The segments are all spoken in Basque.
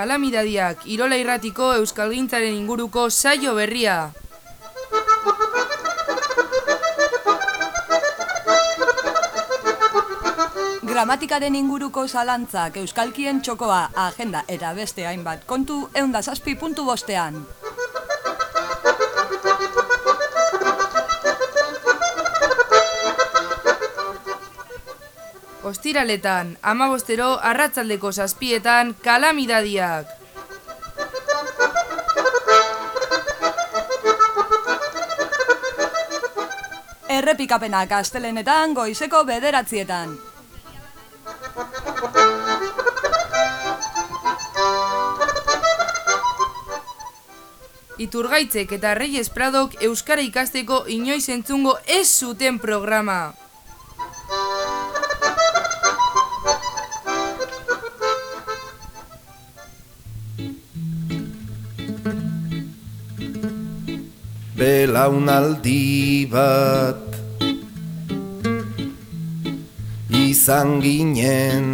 Kalamidadiak Irola Irratiko Euskalgintzaren inguruko saio berria. Gramatikaren inguruko zalantzak Euskalkien txokoa, agenda eta beste hainbat kontu eunda zazpi puntu bostean. Ostiraletan, amabostero, arratzaldeko zazpietan, kalamidadiak. Errepikapenak astelenetan goizeko bederatzietan. Iturgaitzek eta Reyes Pradok Euskara ikasteko inoiz entzungo ez zuten programa. Belaunaldi bat izan ginen.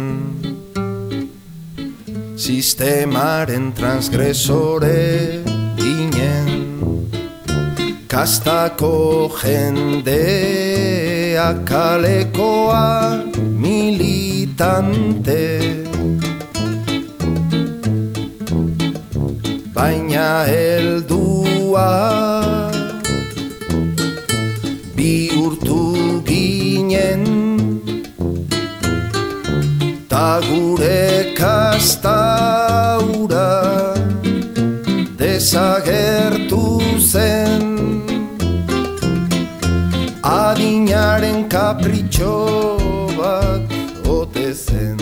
Sistemaren transgresore ginen. Kastako jendea kalekoa militante. Baina heldua Gure kastaura desagertu zen. Adinaren kapritxo bat ote zen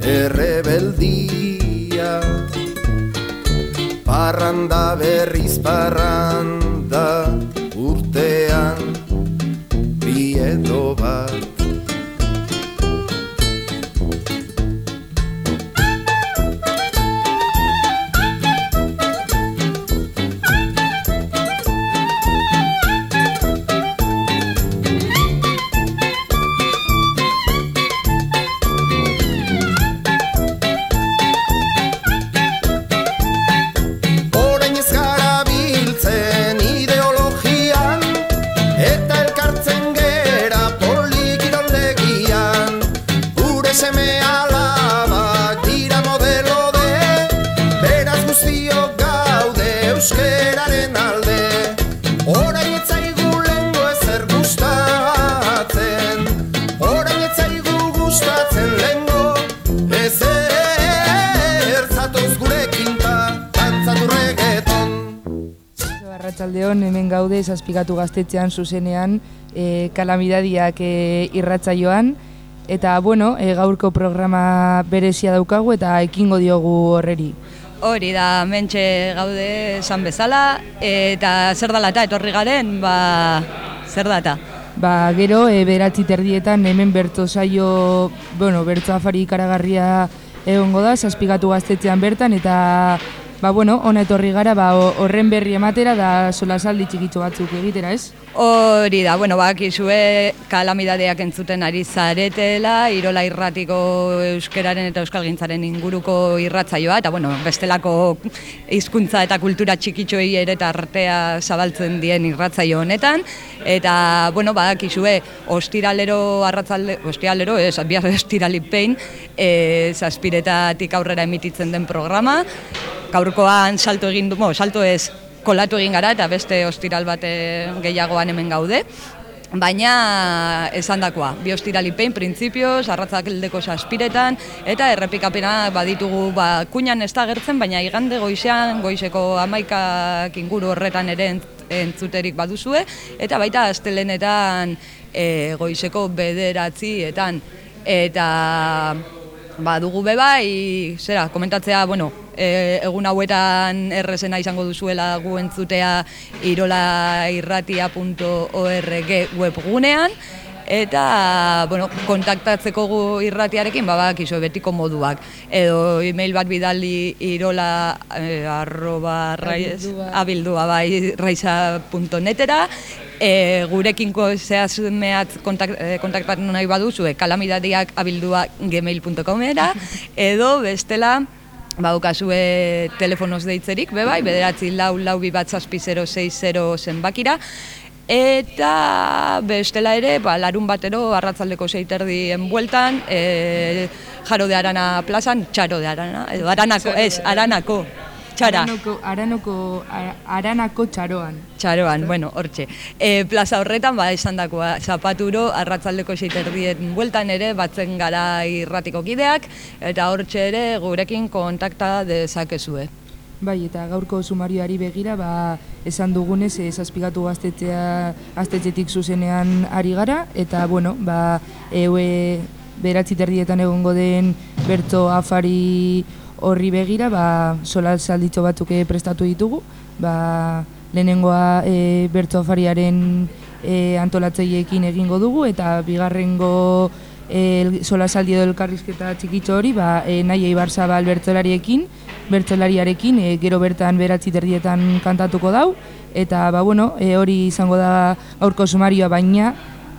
Errebeldia. Parranda berriz parranda gaude zazpikatu gaztetxean zuzenean e, kalamidadiak e, irratzaioan eta bueno, e, gaurko programa berezia daukagu eta ekingo diogu horreri. Hori da, mentxe gaude esan bezala, eta zer dala eta etorri garen, ba, zer data. Ba, gero, e, beratzi terdietan hemen bertso saio, bueno, bertso afari ikaragarria egongo da, zazpikatu gaztetxean bertan, eta, ba, bueno, ona etorri gara, ba, ho- horren berri ematera da solasaldi txikitxo batzuk egitera, ez? Hori da, bueno, bakizue kalamidadeak entzuten ari zaretela, Irola Irratiko euskeraren eta euskalgintzaren inguruko irratzaioa, eta bueno, bestelako hizkuntza eta kultura txikitxoei ere eta artea zabaltzen dien irratzaio honetan, eta bueno, bakizue ostiralero arratzalde, ostiralero, ez, bihar ostirali pein, e, zazpiretatik aurrera emititzen den programa, gaurkoan salto egin du, salto ez, kolatu egin gara eta beste ostiral bate gehiagoan hemen gaude. Baina esandakoa, bi ostiralipein printzipioz, arratzakildeko saspiretan, eta errepikapena baditugu ba, kuñan ez da agertzen, baina igande goizean, goizeko amaikak inguru horretan ere entz- entzuterik baduzue, eta baita astelenetan e, goizeko bederatzietan. Eta ba, dugu bebai, zera, komentatzea, bueno, e, egun hauetan errezena izango duzuela gu entzutea irolairratia.org webgunean, eta, bueno, kontaktatzeko gu irratiarekin, ba, bakizu, betiko moduak. Edo email bat bidali irola eh, arroba raiz, abildua. bai raiza.netera, e, gurekinko zehazmeat kontak, e, kontaktatu nahi baduzue kalamidadiak abildua gmail.comera edo bestela baukazue telefonoz deitzerik, bebai, bederatzi lau lau bi bat zazpi 060 zenbakira, eta bestela ere, ba, larun batero, arratzaldeko zeiterdien bueltan, e, jaro de arana plazan, txaro de arana, edo aranako, ez, aranako, txara. Aranoko, aranoko, ara- aranako txaroan. Txaroan, bueno, hortxe. E, plaza horretan, ba, esan dakoa, zapaturo, arratzaldeko seiterdien bueltan ere, batzen gara irratiko kideak, eta hortxe ere gurekin kontakta dezakezue. Bai, eta gaurko sumarioari begira, ba, esan dugunez, e, zazpigatu gaztetzea, gaztetxetik zuzenean ari gara, eta, bueno, ba, eue beratzi terdietan egongo den berto afari horri begira, ba, sola salditxo batzuk eh, prestatu ditugu, ba, lehenengoa e, berto afariaren e, antolatzeiekin egingo dugu, eta bigarrengo e, sola saldi edo elkarrizketa txikitxo hori, ba, e, nahi eibarzabal bertzolariekin, bertsolariarekin, e, gero bertan beratzi terdietan kantatuko dau, eta ba, bueno, e, hori izango da gaurko sumarioa baina,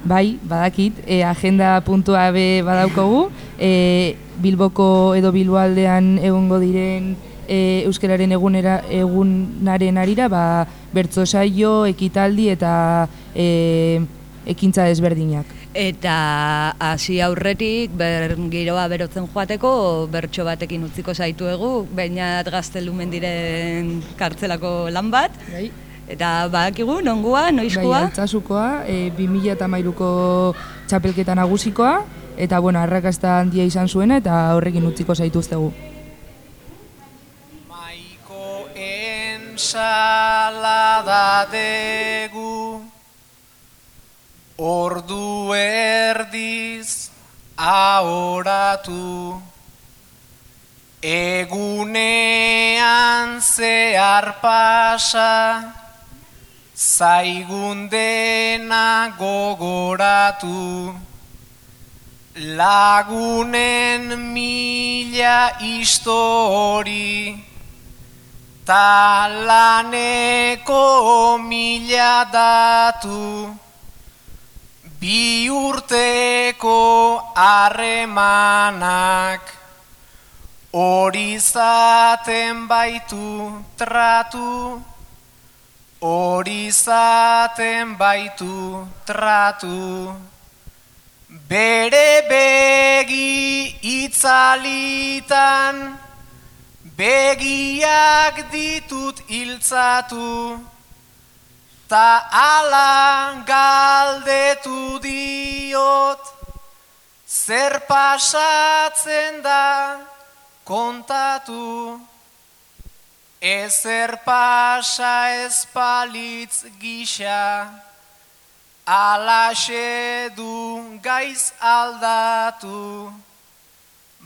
bai, badakit, e, agenda puntua be badaukogu, e, Bilboko edo Bilboaldean egongo diren e, euskararen egunera egunaren arira, ba, bertso saio, ekitaldi eta e, ekintza desberdinak. Eta hasi aurretik ber, giroa berotzen joateko bertso batekin utziko zaituegu, baina gaztelumen diren kartzelako lan bat. Bai. Eta badakigu, nongua, Bai, noizkoa? altzasukoa, e, 2013ko txapelketa nagusikoa, eta bueno, arrakasta handia izan zuena, eta horrekin utziko zaituztegu. Maiko ensalada degu Ordu erdiz ahoratu Egunean zehar pasa Zaigun dena gogoratu Lagunen mila histori Talaneko mila datu. Bi urteko harremanak Hori zaten baitu tratu Hori zaten baitu tratu. Bere begi itzalitan Begiak ditut hiltzatu. Ta ala galdetu diot Zer pasatzen da kontatu Ezer pasa ezpalitz gisa Alaxe du gaiz aldatu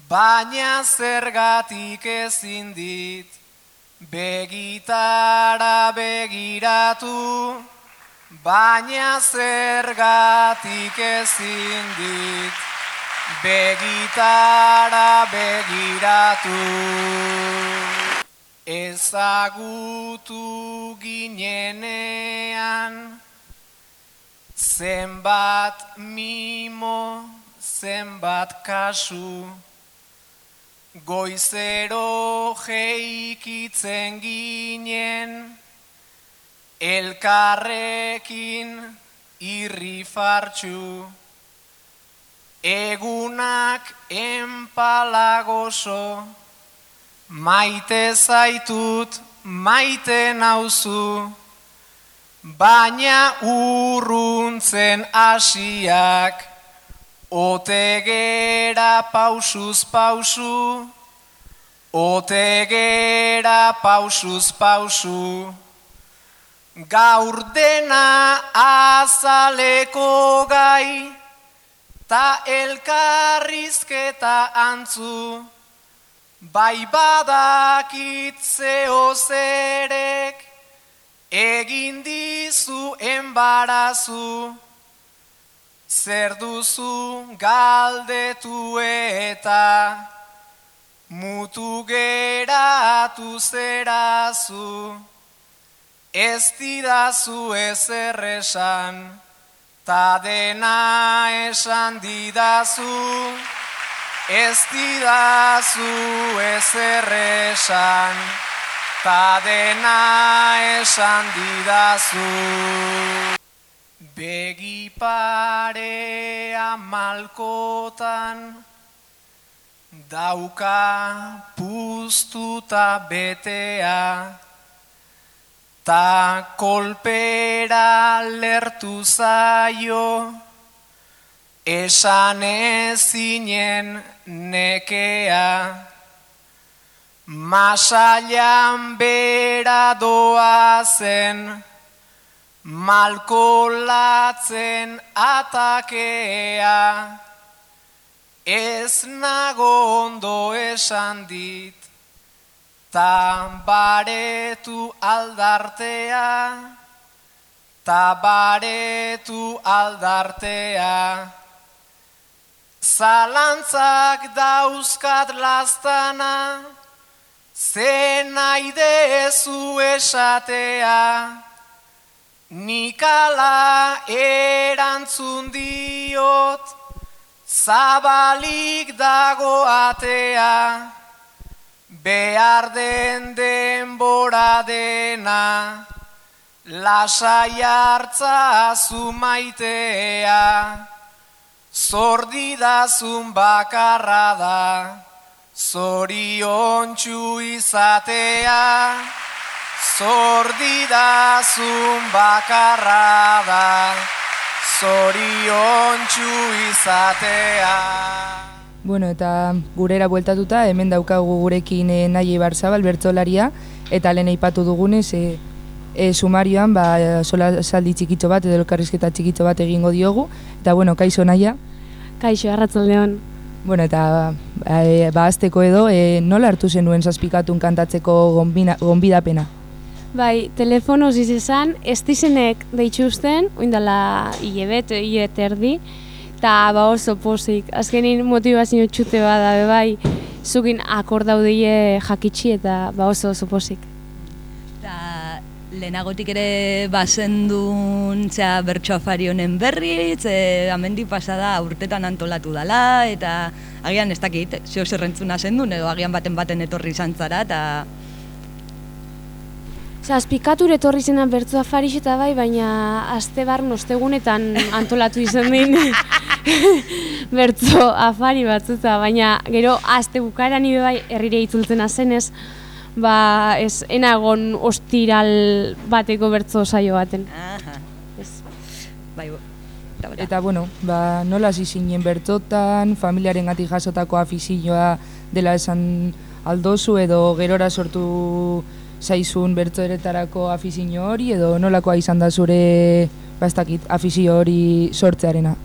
Baina zergatik ezin dit Begitara begiratu Baina zergatik ezin dit Begitara begiratu Ezagutu ginenean Zenbat mimo, zenbat kasu Goizero jeikitzen ginen Elkarrekin irri fartxu Egunak enpalagoso Maite zaitut, maite nauzu Baina urruntzen asiak Otegera pausuz pausu Otegera pausuz pausu. Gaur dena azaleko gai Ta elkarrizketa antzu Bai badakit zeo zerek Egin dizu enbarazu. Zer duzu galdetu eta Mutu geratu zerazu. Ez didazu ezer esan Ta dena esan didazu ez didazu ezer esan, ta dena esan didazu. Begi parea malkotan, dauka puztuta betea, ta kolpera lertu zaio, esan ezinen nekea, masailan bera doa zen, malkolatzen atakea, ez nago ondo esan dit, ta baretu aldartea, ta baretu aldartea. Zalantzak dauzkat lastana, ze nahi dezu esatea, nikala erantzun diot, zabalik dago atea, behar den denbora dena, lasai hartza zumaitea, zordidazun bakarra da, zorion izatea, zordidazun bakarra da, zorion izatea. Bueno, eta gurera bueltatuta, hemen daukagu gurekin e, nahi barzabal bertzolaria, eta lehen aipatu dugunez, e, e, sumarioan, ba, sola saldi txikitxo bat, edo elkarrizketa txikitxo bat egingo diogu, eta bueno, kaixo naia. Kaixo, arratzaldeon. Bueno, eta e, ba, azteko edo, e, nola hartu zenuen zazpikatun kantatzeko gonbina, gonbidapena? Bai, telefonoz izan, ez dizenek deitxusten, oindala hilebet, hilebet erdi, eta ba oso pozik. Azkenin motivazio txute bada, bai, zukin akordaudeie jakitxi eta ba oso oso pozik. Eta lehenagotik ere basendun zera bertso afari honen berri, ze amendi pasada urtetan antolatu dala, eta agian ez dakit, zeo zerrentzuna zendun, edo agian baten baten etorri izan zara, eta Zazpikatur etorri zenan bertzu afarix eta bai, baina azte bar nostegunetan antolatu izan din bertzo afari batzuta, baina gero azte bukara nire bai herrire itzultzen azenez, ba ez enagon ostiral bateko bertzo saio baten. aha, Ez. bai, eta, bueno, ba, nola hasi zinen bertotan, familiaren gati jasotako afizioa dela esan aldozu edo gerora sortu zaizun bertzoeretarako afizio hori edo nolakoa izan da zure bastakit afizio hori sortzearena.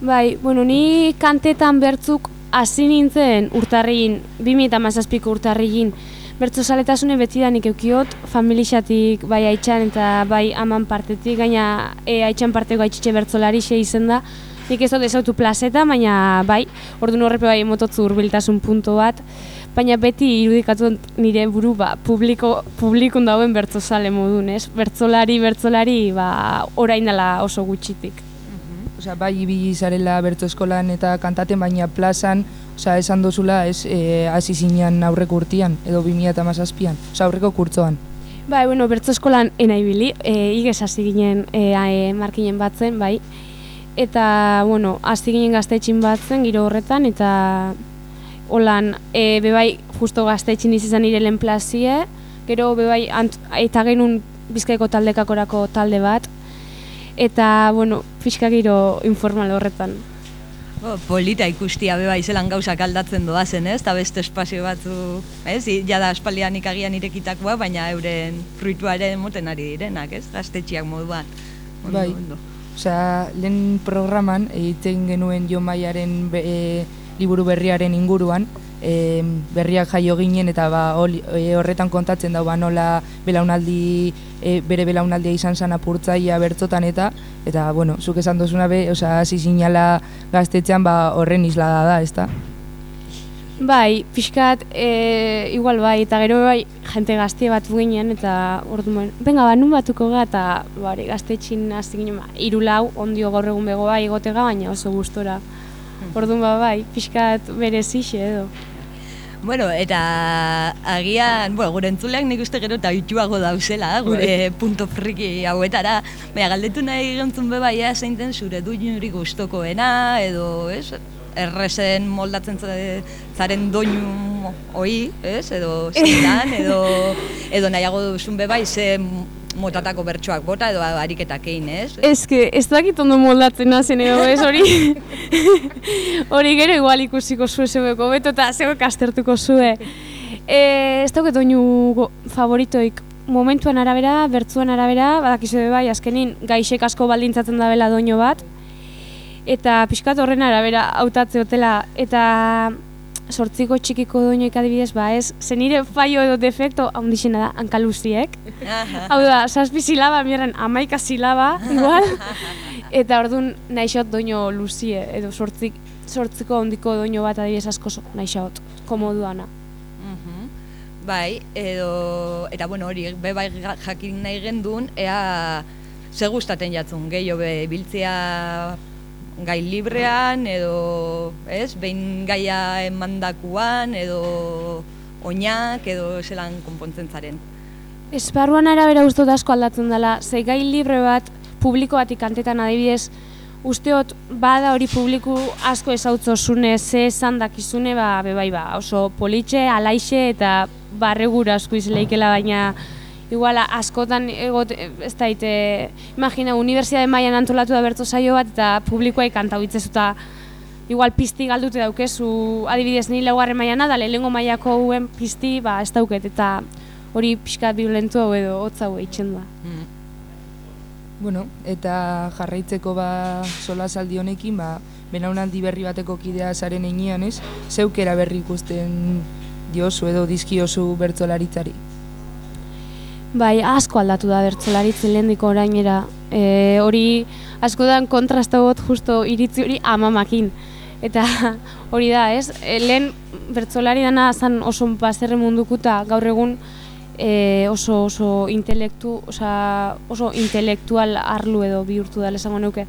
Bai, bueno, ni kantetan bertzuk hasi nintzen urtarrigin, 2017ko urtarrigin, bertzo saletasune betidanik eukiot, familixatik bai haitxan eta bai aman partetik, gaina e, haitxan parteko haitxitxe bertzolari xe izen da, nik ez dut ezautu plazeta, baina bai, ordu horrepe bai emototzu urbiltasun punto bat, baina beti irudikatu nire buru ba, publiko, publikun dauen bertzozale modun, ez? Bertzolari, bertzolari, ba, orain dela oso gutxitik. Osea, bai ibili zarela bertso eskolan eta kantaten, baina plazan, osea, esan dozula, ez, e, hasi zinean aurreko urtian, edo 2017an, osea, aurreko kurtzoan. Bai, bueno, bertso eskolan ena ibili, e, igez hasi ginen e, e, markinen batzen, bai. Eta, bueno, hasi ginen gaztetxin batzen, giro horretan, eta holan, e, bebai, justo gaztetxin izan nire lehen plazie, gero bebai, ant, eta genuen bizkaiko taldekakorako talde bat, eta, bueno, pixka giro informal horretan. Bo, polita ikustia beba izelan gauzak aldatzen doazen, ez? Eta beste espazio batzu, ez? Jada espaldianik agian irekitakoa, baina euren fruitua ere moten ari direnak, ez? Gaztetxiak moduan. Ondo, Bai. ondo. Osea, lehen programan egiten genuen Jo Maiaren be- e, liburu berriaren inguruan, e, berriak jaio ginen eta ba, holi- e, horretan kontatzen dau ba, nola belaunaldi, e, bere belaunaldia izan zen apurtzaia bertzotan eta eta bueno, zuk esan dozuna be, osea, hasi zinala gaztetxean ba, horren islada da, ezta? Bai, pixkat, e, igual bai, eta gero bai, jente gazte bat ginen, eta ordu moen, benga, ba, nun batuko ga, eta bari, gaztetxin hasi ginen, ba, iru lau, ondio gaur egun begoa igotega, baina oso gustora Orduan ba bai, pixkat berezixe edo. Bueno, eta agian, bueno, gure entzuleak nik uste gero eta ituago dauzela, gure punto friki hauetara. Baina galdetu nahi gontzun be baia zein den zure duinurik gustokoena edo, ez? Errezen moldatzen za- zaren doinu hoi, ez? Edo zein edo, edo nahiago duzun be bai ze motatako bertsoak bota edo ariketak egin, ez? Que, ez dakit ondo moldatzen nazen edo, ez hori. hori gero igual ikusiko zue zeueko beto eta zeuek astertuko zue. E, ez dauket doinu go- favoritoik momentuan arabera, bertzuan arabera, badakizu bai, azkenin gaixek asko baldintzatzen dabela doinu bat, eta pixkat horren arabera hautatze hotela, eta sortziko txikiko doinoik adibidez, ba ez, zenire faio edo defekto handixena da, hankaluziek. Hau da, saspi silaba, mierren amaika silaba, igual. Eta orduan naixot doino luzie, edo sortzik, sortziko ondiko doino bat adibidez asko naixot, komoduana. Bai, edo, eta bueno, hori, be bai jakin nahi gendun, ea ze gustaten jatzun, gehiago be biltzea gai librean, edo, ez, behin gaia emandakuan, edo oinak, edo zelan konpontzen zaren. Esparruan arabera uste dut asko aldatzen dela, ze gai libre bat, publiko batik kantetan adibidez, usteot bada hori publiku asko ezautzosune, ze esan dakizune, ba, be bai ba, oso politxe, alaixe eta barregura asko izleikela, baina igual askotan egot, ez daite, imagina, unibertsitate mailan antolatu da bertso saio bat, eta publikoai kantau itzezuta, igual pizti galdute daukezu, adibidez ni laugarren mailana da lehengo mailako uen pizti, ba, ez dauket, eta hori pixka violentu hau edo hotz hau eitzen da. Mm. Bueno, eta jarraitzeko ba solasaldi honekin, ba, belaunaldi berri bateko kidea zaren egian, ez? Zeukera berri ikusten diozu edo dizkiozu bertzolaritzari. Bai, asko aldatu da bertzolaritzen lehendiko orainera. E, hori askotan kontrasta bot justo iritzi hori amamakin. Eta hori da, ez? E, lehen bertzolari dana zan oso bazerre mundukuta gaur egun e, oso oso intelektu, osea, oso intelektual arlu edo bihurtu dela esango neuke.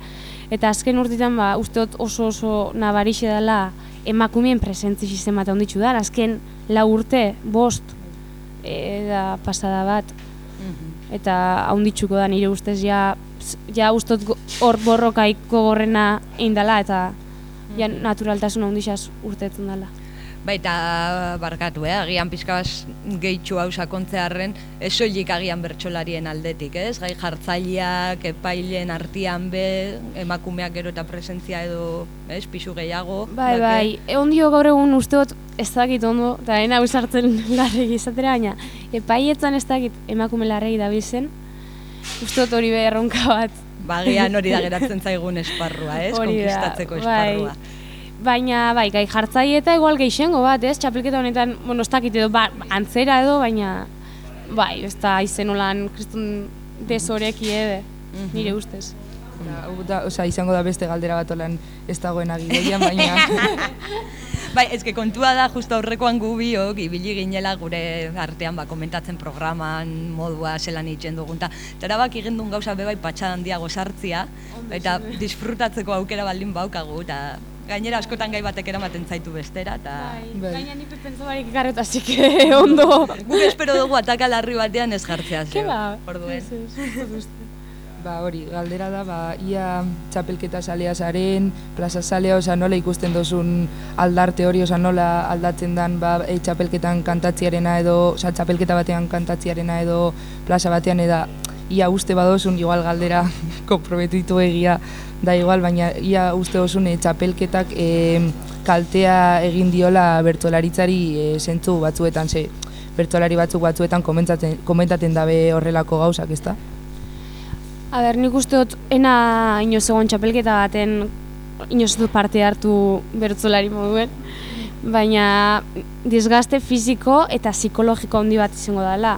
Eta azken urtetan ba, usteot oso oso nabarixe dela emakumeen presentzi sistema eta onditzu da, azken lau urte, bost, e, da pasada bat. Eta haunditzuko da nire ustez ja, ja ustot hor borrokaiko gorrena eindala eta ja naturaltasun handixaz urtetzen dela. Baita barkatu, eh? agian pixka gehitxu hau sakontzearren, ez soilik agian bertsolarien aldetik, ez? Gai jartzaileak, epailen artian be, emakumeak gero eta presentzia edo, ez, pisu gehiago. Bai, dake. bai, e, ondio gaur egun usteot ez dakit ondo, eta ena usartzen larregi izatera, baina epaietzan ez dakit emakume larregi dabilzen, usteot hori be erronka bat. Bagian Ba, hori da geratzen zaigun esparrua, ez? Hori da, Konkistatzeko bai. Baina, bai, gai jartzaile eta igual geixengo bat, ez? Txapelketa honetan, bueno, ez dakit edo, ba, antzera edo, baina, bai, ez da izen olan kristun desoreki ede, Mhm. nire ustez. Da, da, osea, izango da beste galdera bat olan ez dagoen agidoian, baina Bai, ezke kontua da, justo aurrekoan gu biok, ibili ginela gure artean ba, komentatzen programan modua zelan itzen dugun. Ta, eta erabaki gendun gauza bebai patxa handiago sartzia, eta disfrutatzeko aukera baldin baukagu, eta gainera askotan gai batek eramaten zaitu bestera, eta Bai. Baina nik pentsa barik que ondo. guk espero dugu ataka larri batean ez jartzea Ke zeu. ba? Orduen. Ba hori, galdera da, ba, ia txapelketa salea zaren, plaza salea, osea, nola ikusten dozun aldarte hori, osea, nola aldatzen dan, ba, e, txapelketan kantatziarena edo, osea, txapelketa batean kantatziarena edo, plaza batean, eda, ia uste badozun, igual galdera komprometitu egia da igual, baina ia uste dozun e, txapelketak e, kaltea egin diola bertolaritzari e, zentzu batzuetan, ze, bertolari batzuk batzuetan komentatzen, komentaten dabe horrelako gauzak, ezta? A ber, nik uste dut, ena inoz egon txapelketa baten, inoz dut parte hartu bertzolari moduen, baina desgaste fisiko eta psikologiko handi bat izango dela.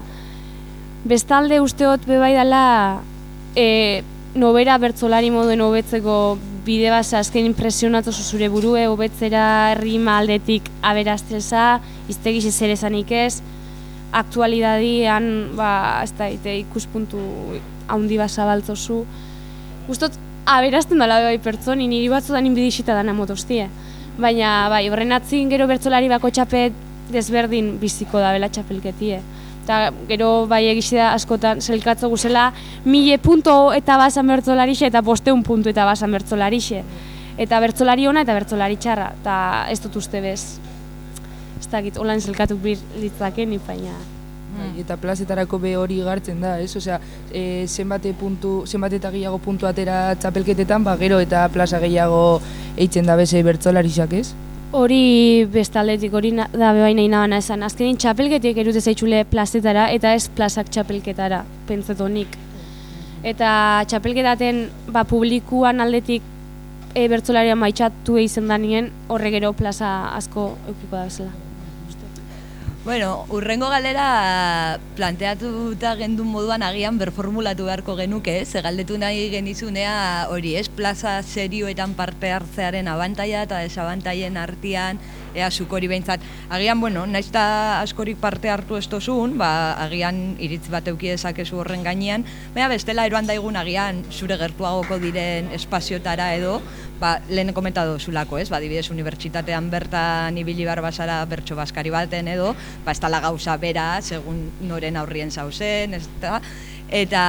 Bestalde usteot bebai dela e, nobera bertzolari moduen hobetzeko bide basa azken impresionatu zure burue hobetzera rima aldetik aberasteza, iztegiz ezer esanik ez, aktualidadian ba, ez da, ite, ikuspuntu haundi bat zabaltzozu. Gustot aberazten dela bai pertsoni, niri batzutan inbidixita dana motostie. Baina, bai, horren atzin gero bertzolari bako txapet desberdin biziko da bela txapelketie. Eta gero bai egisi da askotan zelkatzo guzela mile punto eta basan bertzolarixe eta bosteun puntu eta basan bertzolarixe. Eta bertzolari ona eta bertzolari txarra, eta ez dut uste bez. Ez dakit, holan zelkatu bir litzaken, baina... Bai, eta plazetarako be hori gartzen da, ez? Osea, e, zenbate puntu, zenbate eta gehiago puntu atera txapelketetan, ba, gero eta plaza gehiago eitzen da beze bertzolarisak, ez? Hori bestaldetik hori na, da bebai nahi nabana esan. Azkenin txapelketik erute zaitxule plazetara eta ez plazak txapelketara, pentsatonik. Eta txapelketaten ba, publikuan aldetik e, bertzolaria maitxatu eizen danien horre gero plaza asko eukiko da bezala. Bueno, urrengo galera planteatuta gendun moduan agian berformulatu beharko genuke, ze galdetu nahi genizunea hori ez, plaza serioetan parte hartzearen abantaia eta desabantaien artean, ea zuk hori behintzat. Agian, bueno, naiz eta askorik parte hartu ez tozun, ba, agian iritz bat euki dezakezu horren gainean, baina bestela eroan daigun agian zure gertuagoko diren espaziotara edo, ba, lehen komentatu zulako, ez? Ba, dibidez, unibertsitatean bertan ibili bar basara bertso baskari baten edo, ba, ez tala gauza bera, segun noren aurrien zauzen, ez da? Eta,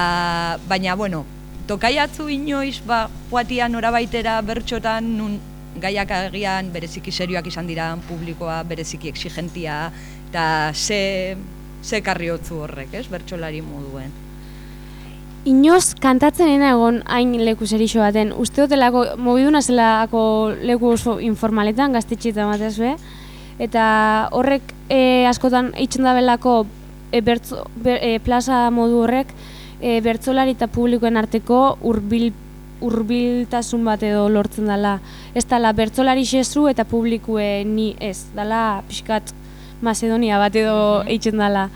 baina, bueno, tokaiatzu inoiz, ba, joatia norabaitera bertxotan, nun gaiak agian bereziki serioak izan dira publikoa, bereziki exigentia, eta ze, ze karriotzu horrek, ez? Bertxolari moduen. Inoz kantatzen egon hain leku serixo baten. Uste dutelako, mobiduna zelako leku oso informaletan, gaztetxeetan batez be. Eta horrek e, askotan eitzen da belako e, bertzo, ber, e, plaza modu horrek e, bertzolari eta publikoen arteko hurbil hurbiltasun bat edo lortzen dela. Ez dela bertzolari xezu eta publikue ni ez. Dala pixkat Macedonia bat edo eitzen dela.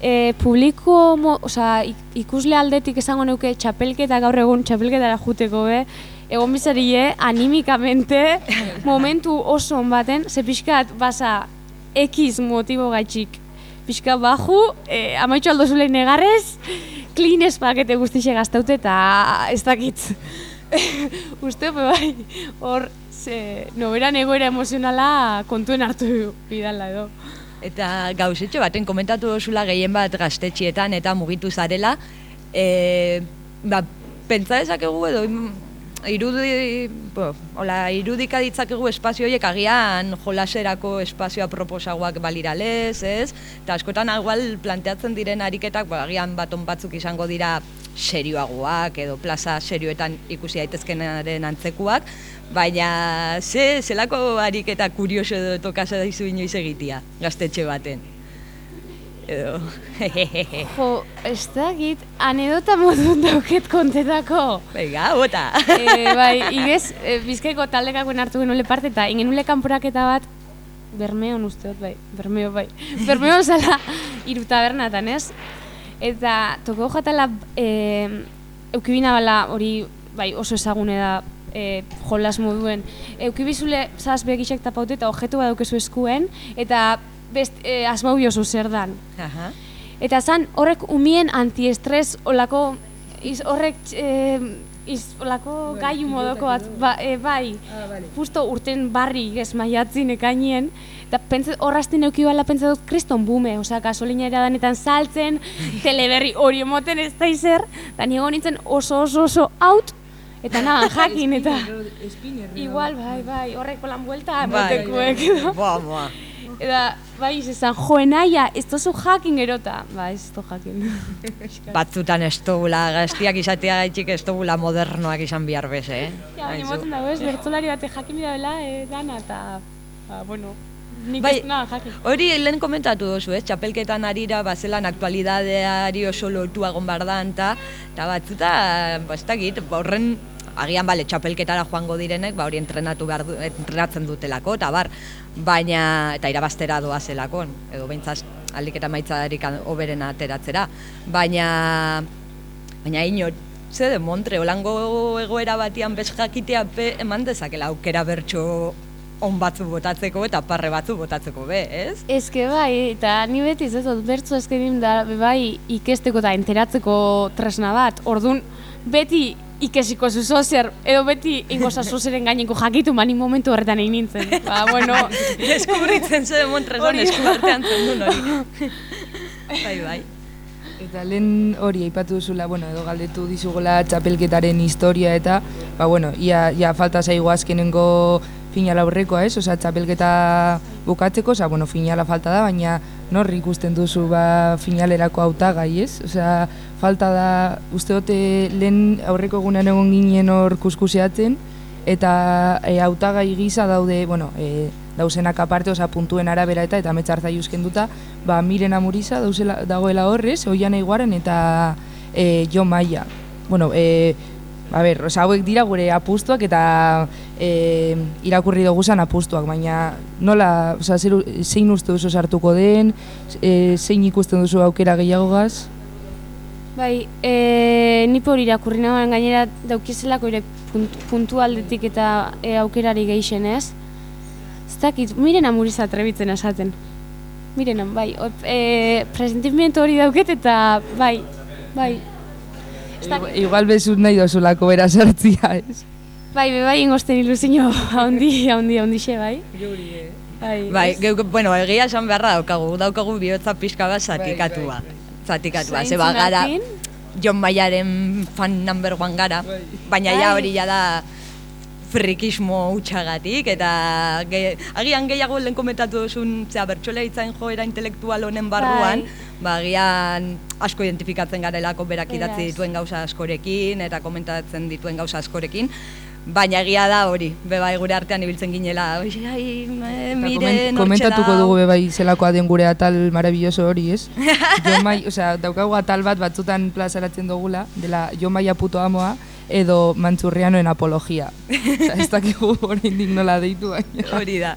E, publiko, osea, ik- ikusle aldetik esango neuke txapelketa gaur egun txapelketara juteko be, egon bizarie animikamente momentu oso on baten, ze pixkat basa X motibo gaitxik. Pixka baju, e, amaitxo aldo zule negarrez, klines pakete guztixe gaztaute eta ez dakit. Uste, be bai, hor, ze, noberan egoera emozionala kontuen hartu bidala edo. Eta gauzetxo baten komentatu dozula gehien bat gaztetxietan eta mugitu zarela, e, ba, pentsa dezakegu edo im- irudi, bo, hola, irudika ditzakegu espazio horiek agian jolaserako espazioa proposagoak baliralez, ez? Eta askotan igual planteatzen diren ariketak, ba, agian baton batzuk izango dira serioagoak edo plaza serioetan ikusi daitezkenaren antzekuak, baina ze, zelako ariketa kurioso edo tokasa daizu inoiz egitea, gaztetxe baten. Edo, Jo, ez dakit, anedota modun dauket kontetako. Venga, bota! e, bai, igez, e, bizkaiko taldekakoen hartu genule parte eta ingenule kanporaketa bat Bermeon usteot, bai, Bermeo, bai. Bermeon zala iru tabernatan, ez? Eta toko jatala e, eukibina bala hori bai, oso ezagune da e, jolas moduen. Eukibizule zaz begisek tapaute eta objetu bat daukezu eskuen eta best, e, asmau oso zer dan. Aha. Eta zan horrek umien antiestres olako iz, horrek e, iz, olako gaiu modoko bat, ba, e, bai, justo urten barri ez maiatzin ekainien, eta pentsa, horrazten euki bala pentsa dut kriston bume, osea, gasolina danetan saltzen, teleberri hori emoten ez da izer, eta nintzen oso oso oso out, eta nahan jakin, eta igual, bai, bai, horrek lan buelta emotekuek, edo. Boa, boa. Eta, bai, esan, joenaia, ez tozu jakin gerota. Ba, ez to jakin. Batzutan ez dugula, gaztiak izatea gaitxik ez dugula modernoak izan behar bez, eh? ja, baina moten dago, ez, bertzolari bate jakin bida bela, e, dana, eta, ba, bueno, nik Bai. ez nahan jakin. Hori lehen komentatu duzu, ez? Txapelketan arira, bazelan aktualidadeari oso lotua da, eta, batzuta, ba, ez dakit, ba, horren, agian bale, txapelketara joango direnek, ba, hori entrenatu behar du, entrenatzen dutelako, eta bar, baina, eta irabaztera doazelako, edo behintzaz, aldik eta maitzarik oberen ateratzera, baina, baina inor, ze de montre, holango egoera batian bez jakitea pe, eman dezakela aukera bertso on batzu botatzeko eta parre batzu botatzeko be, ez? Ezke bai, eta ni beti ez dut bertzo ezkenin da bai ikesteko eta enteratzeko tresna bat. Ordun beti ikesiko zuzo zer, edo beti ingo zeren gaineko jakitu mani momentu horretan egin nintzen. Ba, bueno, Deskubritzen ze Montreson eskuartean zen hori. bai, bai. Eta lehen hori aipatu duzula, bueno, edo galdetu dizugola txapelketaren historia eta, ba, bueno, ia, ia falta zaigu azkenengo finala aurrekoa, ez? Osea, txapelketa bukatzeko, osea, bueno, finala falta da, baina nor ikusten duzu ba finalerako hautagai, ez? Osea, falta da, uste dute lehen aurreko egunean egon ginen hor kuskuseatzen, eta e, hautagai gisa daude, bueno, e, dauzenak aparte, osea, puntuen arabera eta eta metxartza duta, ba, miren amuriza dauzela, dagoela horrez, oian eguaren eta e, jo maia. Bueno, e, a ber, osea, hauek dira gure apustuak eta e, irakurri dugu zan apustuak, baina nola, osea, zer, zein uste duzu sartuko den, e, zein ikusten duzu aukera gehiagogaz? Bai, e, ni por irakurri nagoen gainera daukizelako ire punt, puntu aldetik eta e, aukerari geixen, ez? Ez dakit, miren amuriza trebitzen esaten. Miren, bai, ot, e, presentimiento hori dauket eta bai, bai. Ez dakit. Igual, bezut nahi dozulako bera sartzia, ez? Bai, be, bai, ingozten ilusio handi, handi, handi xe, bai. Bai, Bai, ez? geuk, bueno, egia esan beharra daukagu, daukagu bihotza pixka bat zatikatua. Zatikatua, ze ba, gara? John Mayaren fan number one gara, baina ja Bai. hori ja da frikismo utxagatik, eta ge, agian gehiago lehen komentatu duzun, zera, bertxola itzan joera intelektual honen barruan, ba, agian asko identifikatzen garelako berak idatzi dituen gauza askorekin, eta komentatzen dituen gauza askorekin, baina egia da hori, bebai gure artean ibiltzen ginela, "Oi, ai, eh, Eta mire, komen- komentatuko dau." dugu be bai zelakoa den gure atal marabilloso hori, ez? Jon Mai, osea, daukagu atal bat batzutan plazaratzen dugula, dela Jon Maia puto amoa, edo Mantzurrianoen apologia. Osea, ez dakigu oraindik nola deitu baina. Hori da.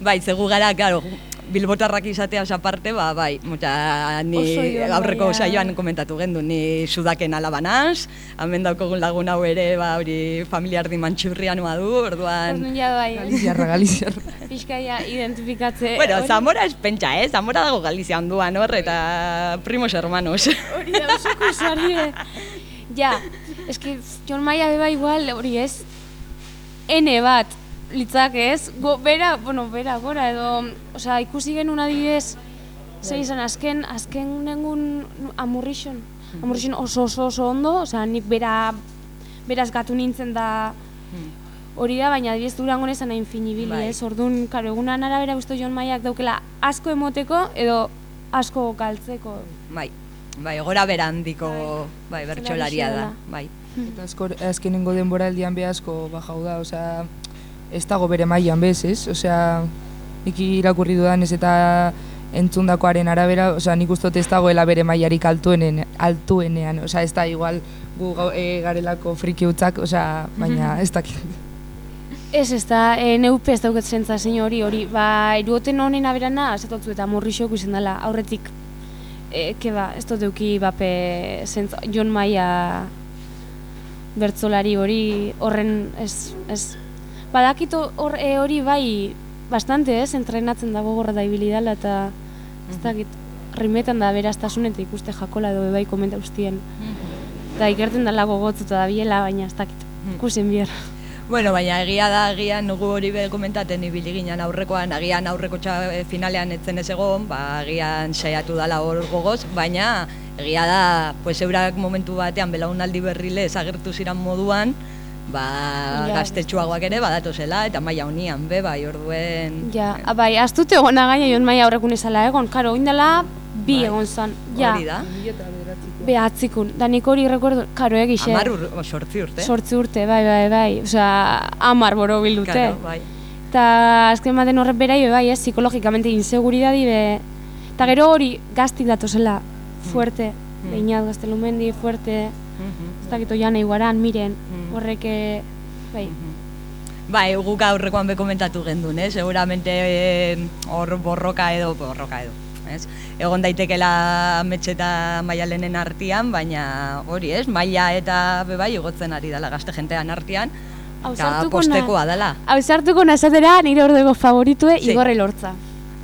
bai, zegu gara, claro, bilbotarrak izateaz aparte, ba, bai, muta, ni aurreko saioan komentatu gendu, ni sudaken alabanaz, hemen daukogun lagun hau ere, ba, hori familiar di mantxurrianoa du, orduan... Ja bai? Galiziarra, Galiziarra. pixkaia identifikatze. Bueno, hori- Zamora ez pentsa, eh? Zamora dago Galizia onduan hor, eta primos hermanos. Hori da oso kusari, eh? Ja, eski Jon Maia beba igual, hori ez, N bat, litzak ez, go, bera, bueno, bera, gora, edo, osea, ikusi genuen adibidez, zer izan, azken, azken nengun amurrixon, amurrixon oso oso oso ondo, osea, nik bera, beraz gatu nintzen da, hori da, baina adibidez durango nezan hain finibili, Bai. ez, orduan, karo, egunan arabera guztu Jon Maiak daukela asko emoteko, edo asko galtzeko, bai, bai, gora bera handiko, bai, bertxolaria da, bai. Eta asko, azkenengo denboraldian be asko bajau da, osea, ez dago bere mailan bez, ez? Osea, nik irakurri dudanez eta entzundakoaren arabera, osea, nik uste dut ez dagoela bere mailarik altuenen, altuenean, osea, ez da igual gu e, garelako friki utzak, osea, baina ez dakit. Ez, ez da, e, neupe ez dauket zentzazio hori, hori, ba, iruoten honen aberana, esatotzu eta morrixok izan dela, aurretik, e, ke ba, ez dut euki bape zentza, Jon Maia bertzolari hori horren, ez, ez, badakito hor, e, hori bai, bastante ez, entrenatzen dago gorra da ibili dela, eta ez dakit, rimetan da beraztasun eta ikuste jakola edo bai komenta guztien. Eta ikerten dela gogotzuta da biela, baina ez dakit, ikusen bier. Bueno, baina egia da, agian nugu hori be komentaten ibili ginen aurrekoan, agian aurreko txa, finalean etzen ez egon, ba, agian saiatu dala hor gogoz, baina egia da, pues eurak momentu batean belaunaldi berrile agertu ziran moduan, ba, Ja. gaztetxuagoak ere badatozela, eta maila honian be, bai, orduen... Ja, a, bai, astute egona gaina Jon Maia aurrekun ezala egon, karo, oindala bi Bai. egon zan. Ja, Hori da, behatzikun, da nik hori rekordu, karo egixe. amar ur, sortzi urte. Sortzi urte, bai, bai, bai, osea, amar boro bildute. Claro, bai. Eta azken baten horrek berai, bai, ez, psikologikamente inseguridadi be... Eta gero hori gaztik datozela, fuerte, Mm. behinat gaztelumendi, fuerte, Mhm. ez dakit oian iguaran, miren, Mm. horrek, eh, bai, Bai, guk aurrekoan be komentatu gendun, eh? seguramente eh, hor borroka edo, borroka edo, ez? Egon daitekela metxe eta maialenen artean, baina hori ez, maila eta be bai igotzen ari dela gazte jentean artean, eta postekoa dela. Hausartuko nazatera nire ordeko favoritue Sí. igorre lortza.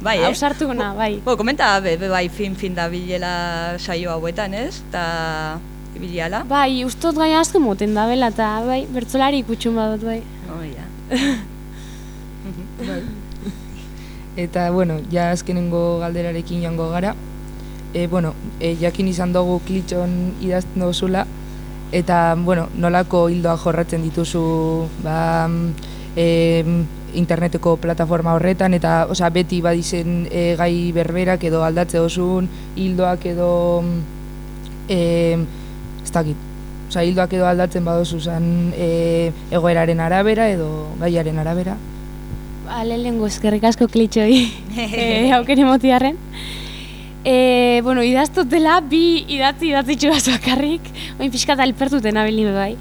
Bai, eh? Ausartuko na, bai. Bo, komenta, be, be bai, fin, fin da bilela saio hauetan, ez? Ta, ibiliala. Bai, ustot gaina asko moten da bela, eta bai, bertzolari ikutxun badut, bai. Oh, ja. Eta, bueno, ja azkenengo galderarekin joango gara. E, bueno, e, jakin izan dugu klitxon idazten dozula, eta, bueno, nolako hildoa jorratzen dituzu ba, e, interneteko plataforma horretan, eta, osea, beti badizen e, gai berberak edo aldatze dozun, hildoak edo, e, ez dakit, osea, hildoak edo aldatzen badozu zan e, egoeraren arabera edo gaiaren arabera. Ba, lehenengo eskerrik asko klitxoi e, auken emotiarren. E, bueno, idaztutela bi idatzi idatzitxu bakarrik, oin pixka eta elpertuten abil nire bai.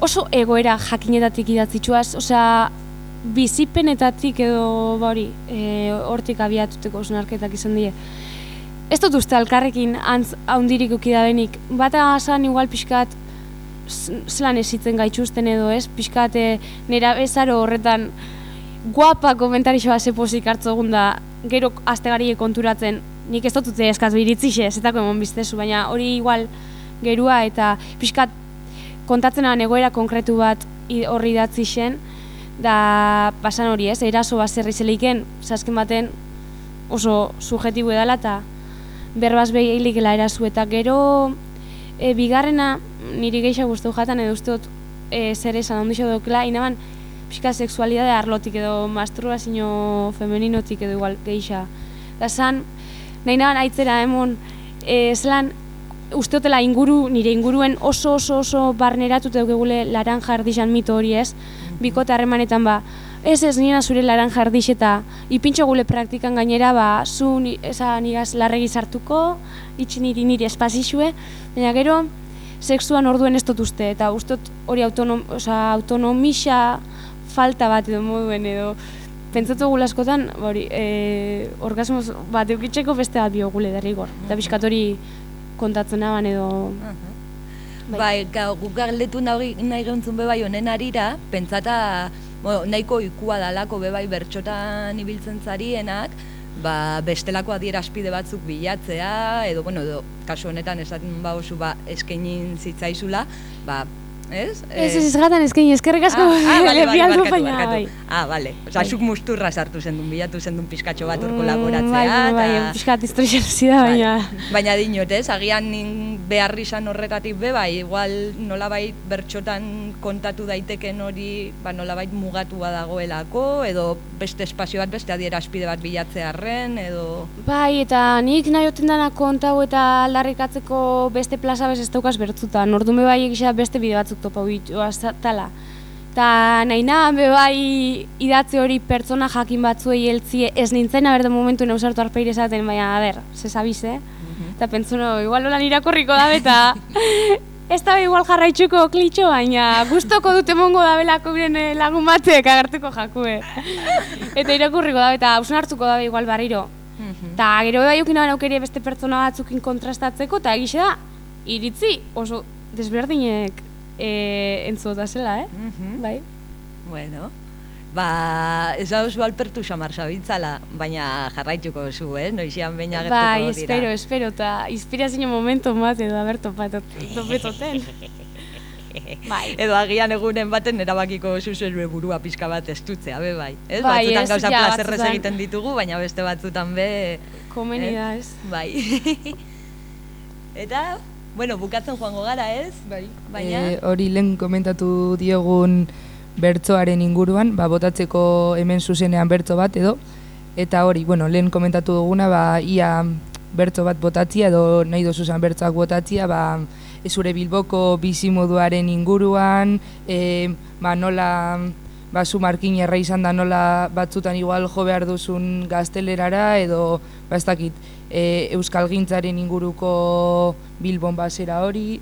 Oso egoera jakinetatik idatzitxuaz, osea, bizipenetatik edo bori, e, hortik abiatuteko sunarketak izan die. Ez dut uste alkarrekin antz haundirik ukidabenik, bata asan igual pixkat zelan esitzen gaitxusten edo ez, pixkat e, nera bezaro horretan guapa komentarixoa ze pozik hartzogun da, gero astegari konturatzen, nik ez dut dute eskaz iritzixe, zetako emon biztezu, baina hori igual gerua eta pixkat kontatzen egoera konkretu bat horri idatzi zen, da pasan hori ez, eraso baserri zeleiken, zasken baten oso subjetibo edala eta berbaz behilikela erazu eta gero e, bigarrena niri gehiago guztu jatan edo uste dut e, zer esan ondixo dokela, inaban pixka sexualidade arlotik edo masturbazio femeninotik edo igual geisha. Da san, nahi nahan aitzera emon, e, zelan usteotela inguru, nire inguruen oso oso oso barneratut eugegule laran jardixan mito hori ez, bikote harremanetan ba, ez ez niena zure laran jardix eta ipintxo gule praktikan gainera ba, zu ni, eza nigaz larregi sartuko, itxi niri niri espazixue, baina gero sexuan orduen ez dut uste, eta uste dut hori autonom, oza, autonomisa falta bat edo moduen edo pentsatu gula askotan, ba hori, e, orgasmoz bat eukitzeko beste bat biogule derrigor. Eta pixkat hori kontatzen aban edo... Bai, gau, guk galdetu nahi, nahi geuntzun bebai honen arira, pentsata bueno, nahiko ikua dalako bebai bertxotan ibiltzen zarienak, ba, bestelako adierazpide batzuk bilatzea, edo, bueno, edo, kasu honetan esaten ba oso ba, eskeinin zitzaizula, ba, ez? Ez ez gatan ezkein, eskerrik asko Ah, ah, barkatu, baina, bai. Ah, bale. Osa, zuk musturra sartu zendun, bilatu zendun pizkatxo bat hor Mm, kolaboratzea. Bai, bai, bai, historia da, baina... Baina dinot, ez? Agian nin behar izan horretatik be, bai, igual nolabait bertxotan kontatu daiteken hori, ba, nolabait mugatua dagoelako, edo beste espazio bat, beste adierazpide bat bilatzearren, edo... Bai, eta nik nahi oten dana kontau eta aldarrikatzeko beste plaza bez ez daukaz bertzutan. Orduan be bai egisa beste bide batzuk topau bituaz tala. Ta nahi nahan be bai idatze hori pertsona jakin batzuei heltzie ez nintzen aber de momentu neusartu arpeire esaten, baina, a ber, se sabiz, eh? Eta pentsuno, igual holan irakurriko dabe eta ez da igual jarraitzuko klitxo, baina gustoko dute mongo dabelako biren eh, lagun batek agertuko jakue. Eta irakurriko dabe eta hausun hartuko dabe igual barriro. Eta gero bai aukeri beste pertsona batzukin kontrastatzeko, eta egixe da, iritzi oso desberdinek e, entzuta zela, eh? Mhm. Bai. Bueno, ba, ez da oso alpertu xamar zabitzala, baina jarraituko zu, eh? Noizian baina gertuko Bai, dira. espero, espero, eta inspirazio momentu bat edo haber topatot, topetoten. bai. Edo agian egunen baten erabakiko zuzue burua pixka bat estutzea, be bai. Ez? Bai, batzutan ez, gauza ja, plazerrez batzutan. egiten ditugu, baina beste batzutan be... Komeni da, ez? Bai. Eta, bueno, bukatzen joango gara, ez? Bai. Baina- E, hori lehen komentatu diogun bertzoaren inguruan, ba, botatzeko hemen zuzenean bertzo bat edo, eta hori, bueno, lehen komentatu duguna, ba, ia bertzo bat botatzia edo nahi dozuzan bertzoak botatzia, ba, zure bilboko bizimoduaren inguruan, e, ba, nola, ba, zu markin erra izan da nola batzutan igual jo behar duzun gaztelerara edo, ba, ez dakit, e, euskal gintzaren inguruko bilbon basera hori,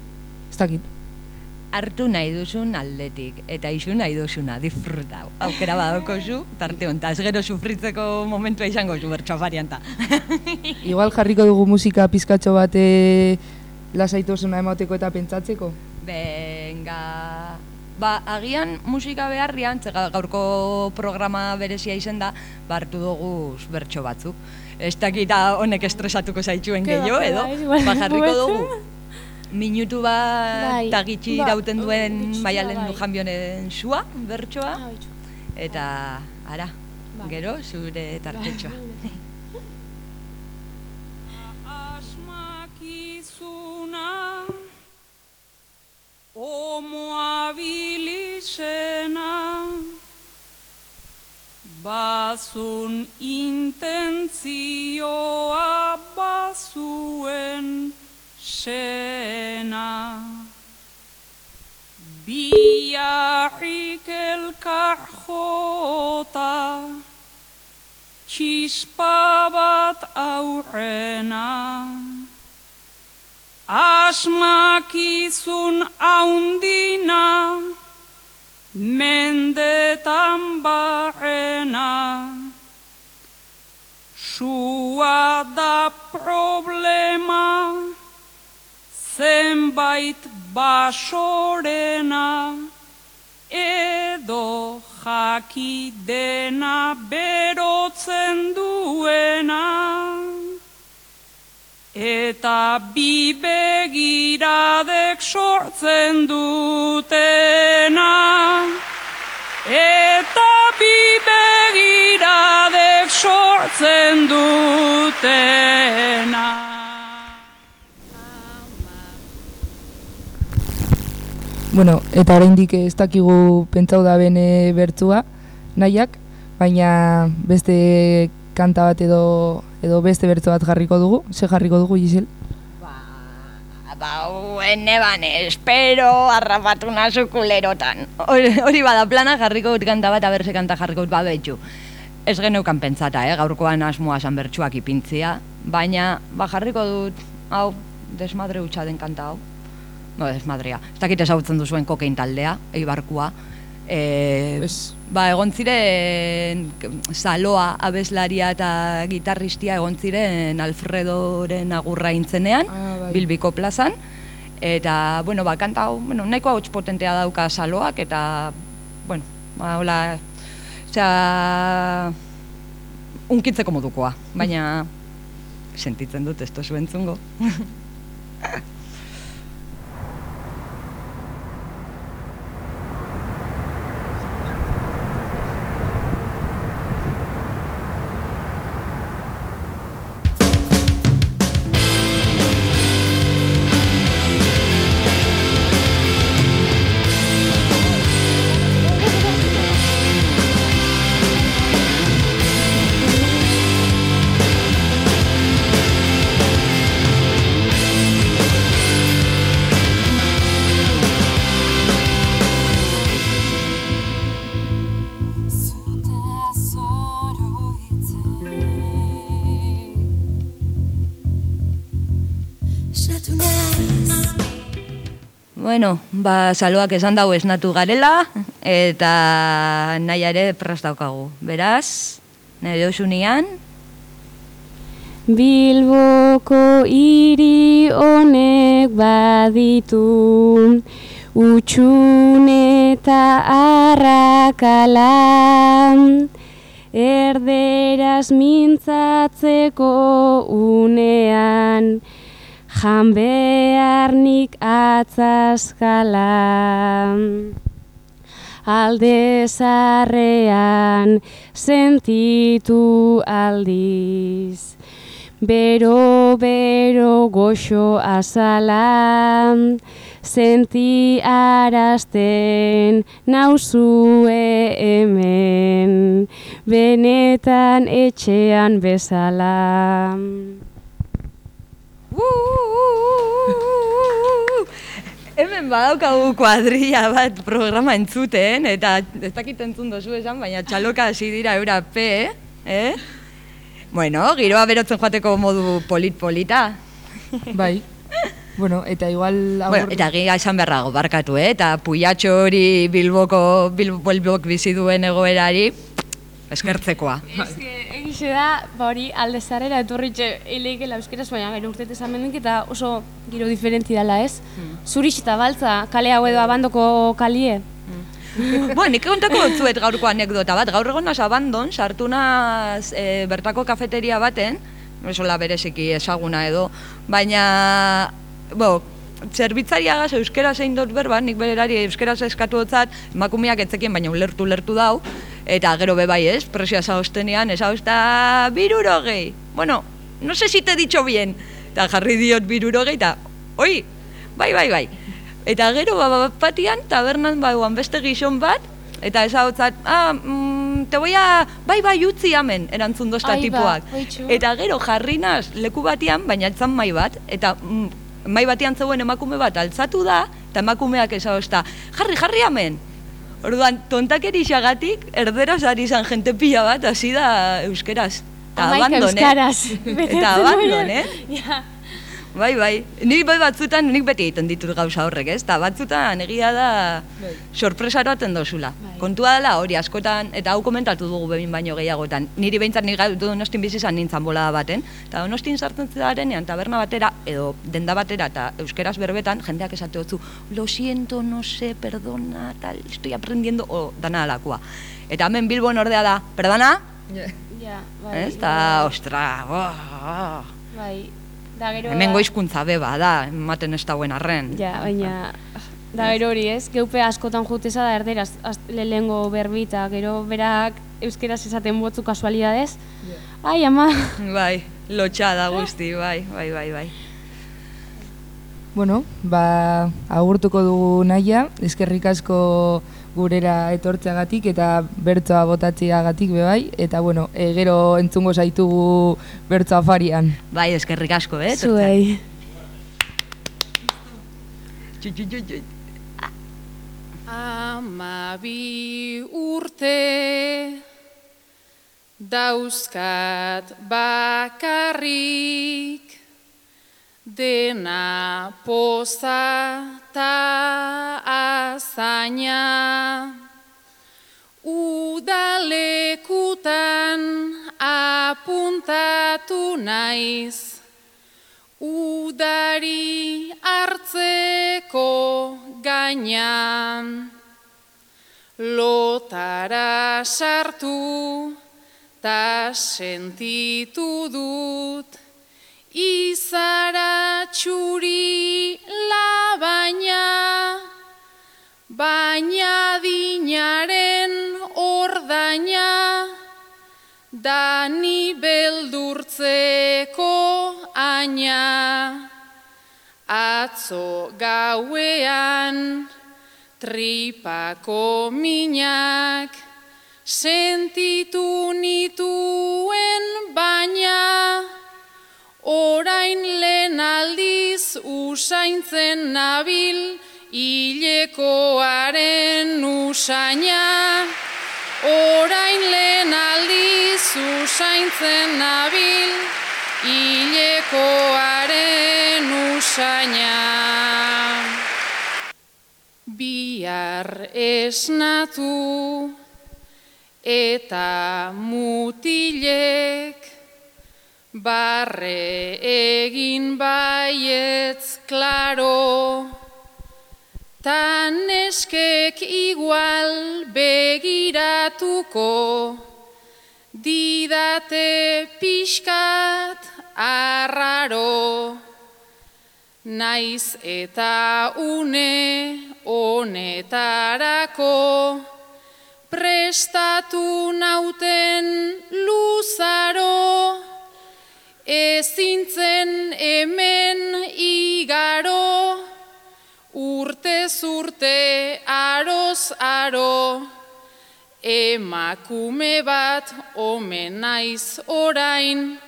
ez dakit, Hartu nahi duzun aldetik, eta isu nahi duzuna, disfruta. Aukera badokozu, tarte hontaz, gero sufritzeko momentua izango zu bertso varianta. Igual jarriko dugu musika pizkatxo bat e, lasaitasuna emateko eta pentsatzeko. Benga... Ba, agian musika beharrian, gaurko programa berezia izen da, ba, hartu dugu bertso batzuk. Ez dakita honek estresatuko zaitxuen ba, gehiago, edo? ba, igual Ba, jarriko buelta. dugu. minutu bat Bai. eta gitxi Ba, irauten duen maialen bai. du janbionen sua, bertsoa, Ah, bitxu. eta ara, Bai. gero zure tartetxoa. asmakizuna omoabilizena bazun intentzioa jota txispa bat aurrena. Asmakizun haundina, mendetan barrena. Sua da problema, zenbait basorena, edo jaki dena berotzen duena. Eta bi begiradek sortzen dutena. Eta bi begiradek sortzen dutena. Bueno, eta oraindik ez dakigu pentsau da bene bertzua nahiak, baina beste kanta bat edo edo beste bertso bat jarriko dugu. Ze jarriko dugu, Gisel? Ba, ene bane, espero arrapatu nazu kulerotan. Hori hori bada plana jarriko dut kanta bat, aberse kanta jarriko dut babetxu. Ez geneukan pentsata, eh? gaurkoan asmoa san bertsuak ipintzia, baina ba jarriko dut, hau, desmadre hutsa den kanta hau. No, desmadrea. Ez dakit ezagutzen duzuen kokein taldea, eibarkua. E, Ez. Ba, egon ziren saloa abeslaria eta gitarristia egon ziren Alfredoren agurra intzenean, Ah, bai. Bilbiko plazan. Eta, bueno, ba, kanta hau, bueno, nahiko hauts potentea dauka saloak, eta, bueno, ba, hola, osea, unkitzeko modukoa, baina sentitzen dut ez tozu entzungo. Bueno, ba, saloak esan dau esnatu garela, eta nahi ere prast daukagu. Beraz, nire osunian, Bilboko hiri honek baditu utxun eta arrakala erderaz mintzatzeko unean jan beharnik atzaskala alde zarrean sentitu aldiz. Bero, bero, goxo azala, senti arazten nauzue hemen, benetan etxean bezala. Hemen badaukagu kuadrilla bat programa entzuten, eta ez dakit entzun dozu esan, baina txaloka hasi dira eura pe, eh? Bueno, giroa berotzen joateko modu polit-polita. Bai. Bueno, eta igual agur... Bueno, eta gira esan beharrago barkatu, eh? Eta puiatxo hori Bilboko, Bilbo, Bilbok bizi duen egoerari, eskertzekoa. Egize da, ba hori alde zarera etorritxe ileikela euskeraz, baina gero urtet esan mendik eta oso giro diferenti dela ez? Zurix eta baltza, kale hau edo abandoko kalie. bueno, nik kontako zuet gaurko anekdota bat. Gaur egon naz abandon, sartu naz e, bertako kafeteria baten, esola bereziki ezaguna edo, baina, bo, zerbitzariagaz euskera zein dut berba, nik berari euskera eskatu dutzat, emakumeak etzekien, baina ulertu ulertu dau, eta gero bebai ez, presioa zauztenean, ez hau birurogei. Bueno, no sé si te he dicho bien. Eta jarri diot birurogei, eta, oi, bai, bai, bai. Eta gero, ba, ba, tabernan bauan beste gizon bat, eta ez hau ah, mm, te voy a, bai, bai, utzi hemen, erantzun dozta ba, tipuak. oitxu. Eta gero, jarri naz, leku batian, baina etzan mai bat, eta mm, mai batean zegoen emakume bat altzatu da, eta emakumeak ez hau jarri, jarri hemen. Orduan, tontakeri xagatik, erderaz ari izan jente pila bat, hasi da euskeraz. Eta abandon, euskaraz. Eta abandon, eh? Ja. Bai, bai. Ni bai batzutan, nik beti egiten ditut gauza horrek, ez? Eta batzutan egia da sorpresaro aten dozula. Kontua dela hori askotan, eta hau komentatu dugu behin baino gehiagotan. Niri behintzat nik gautu donostin bizi izan nintzen bolada baten. Eta donostin sartzen zarenean taberna batera, edo denda batera, eta euskeraz berbetan, jendeak esate dutzu, lo siento, no sé, perdona, tal, estoy aprendiendo, o dana alakoa. Eta hemen Bilbon ordea da, perdona? Ja, bai. Ez? Eta, ostra, oh, Bai. Da gero Hemen da- goizkuntza beba da, ematen ez dauen arren. Ja, baina da gero hori ez, geupe askotan juteza da erderaz az- lehengo berbita, gero berak euskeraz esaten botzu kasualidadez. Ai, ama, Bai, lotxa da guzti, bai, bai, bai, bai. Bueno, ba, agurtuko dugu naia, eskerrik asko gurera etortzeagatik eta bertsoa botatzeagatik be bai, eta bueno, e, gero entzungo zaitugu bertso afarian. Bai, eskerrik asko, eh? zuei. Amabi urte dauzkat bakarrik dena poza ta azaina udalekutan apuntatu naiz. Udari hartzeko gainan lotara sartu ta sentitu dut izara txuri labaina baina dinaren ordaina dani beldurtzeko aina. Atzo gauean tripako minak sentitu nituen baina orain lehen aldiz usaintzen nabil hilekoaren usaina. Orain lehen aldiz usaintzen nabil hilekoaren usaina. Bihar esnatu eta mutilek barre egin baietz klaro. Ta neskek igual begiratuko. Didate pixkat arraro. Naiz eta une honetarako. Prestatu nauten luzaro ezintzen hemen igaro urte zurte aroz aro. Emakume bat omen naiz orain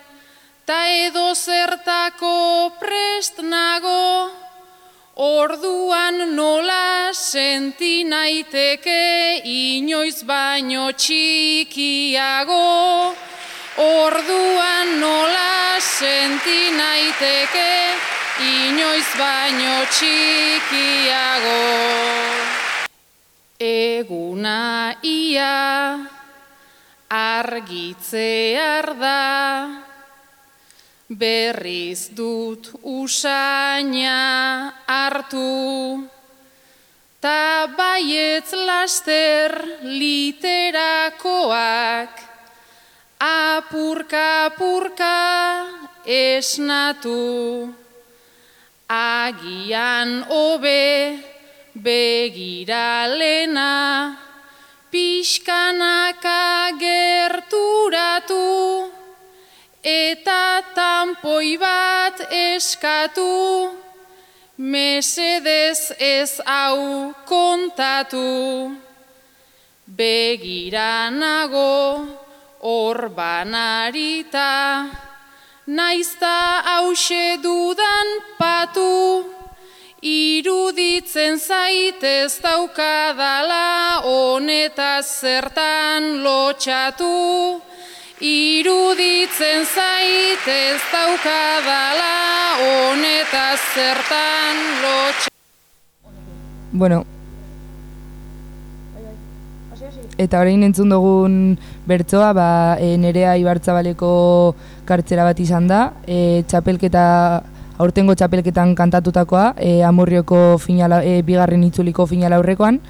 ta edo zertako prest nago. Orduan nola senti naiteke inoiz baino txikiago Orduan nola senti naiteke inoiz baino txikiago. Eguna ia argitzear da berriz dut usaina hartu, ta baietz laster literakoak, apurka apurka esnatu, Agian hobe begiralena, pixkanaka gerturatu, eta tampoi bat eskatu, mesedez ez hau kontatu. Begiranago hor banarita, naizta hause dudan patu, iruditzen zaitez daukadala honetaz zertan lotxatu. Iruditzen zaitez daukadala honetaz zertan lotxatu. Bueno, eta orain entzun dugun bertsoa, ba, e, nerea ibartzabaleko kartzera bat izan da, e, txapelketa, aurtengo txapelketan kantatutakoa, e, amurrioko finala, e, bigarren itzuliko finala aurrekoan,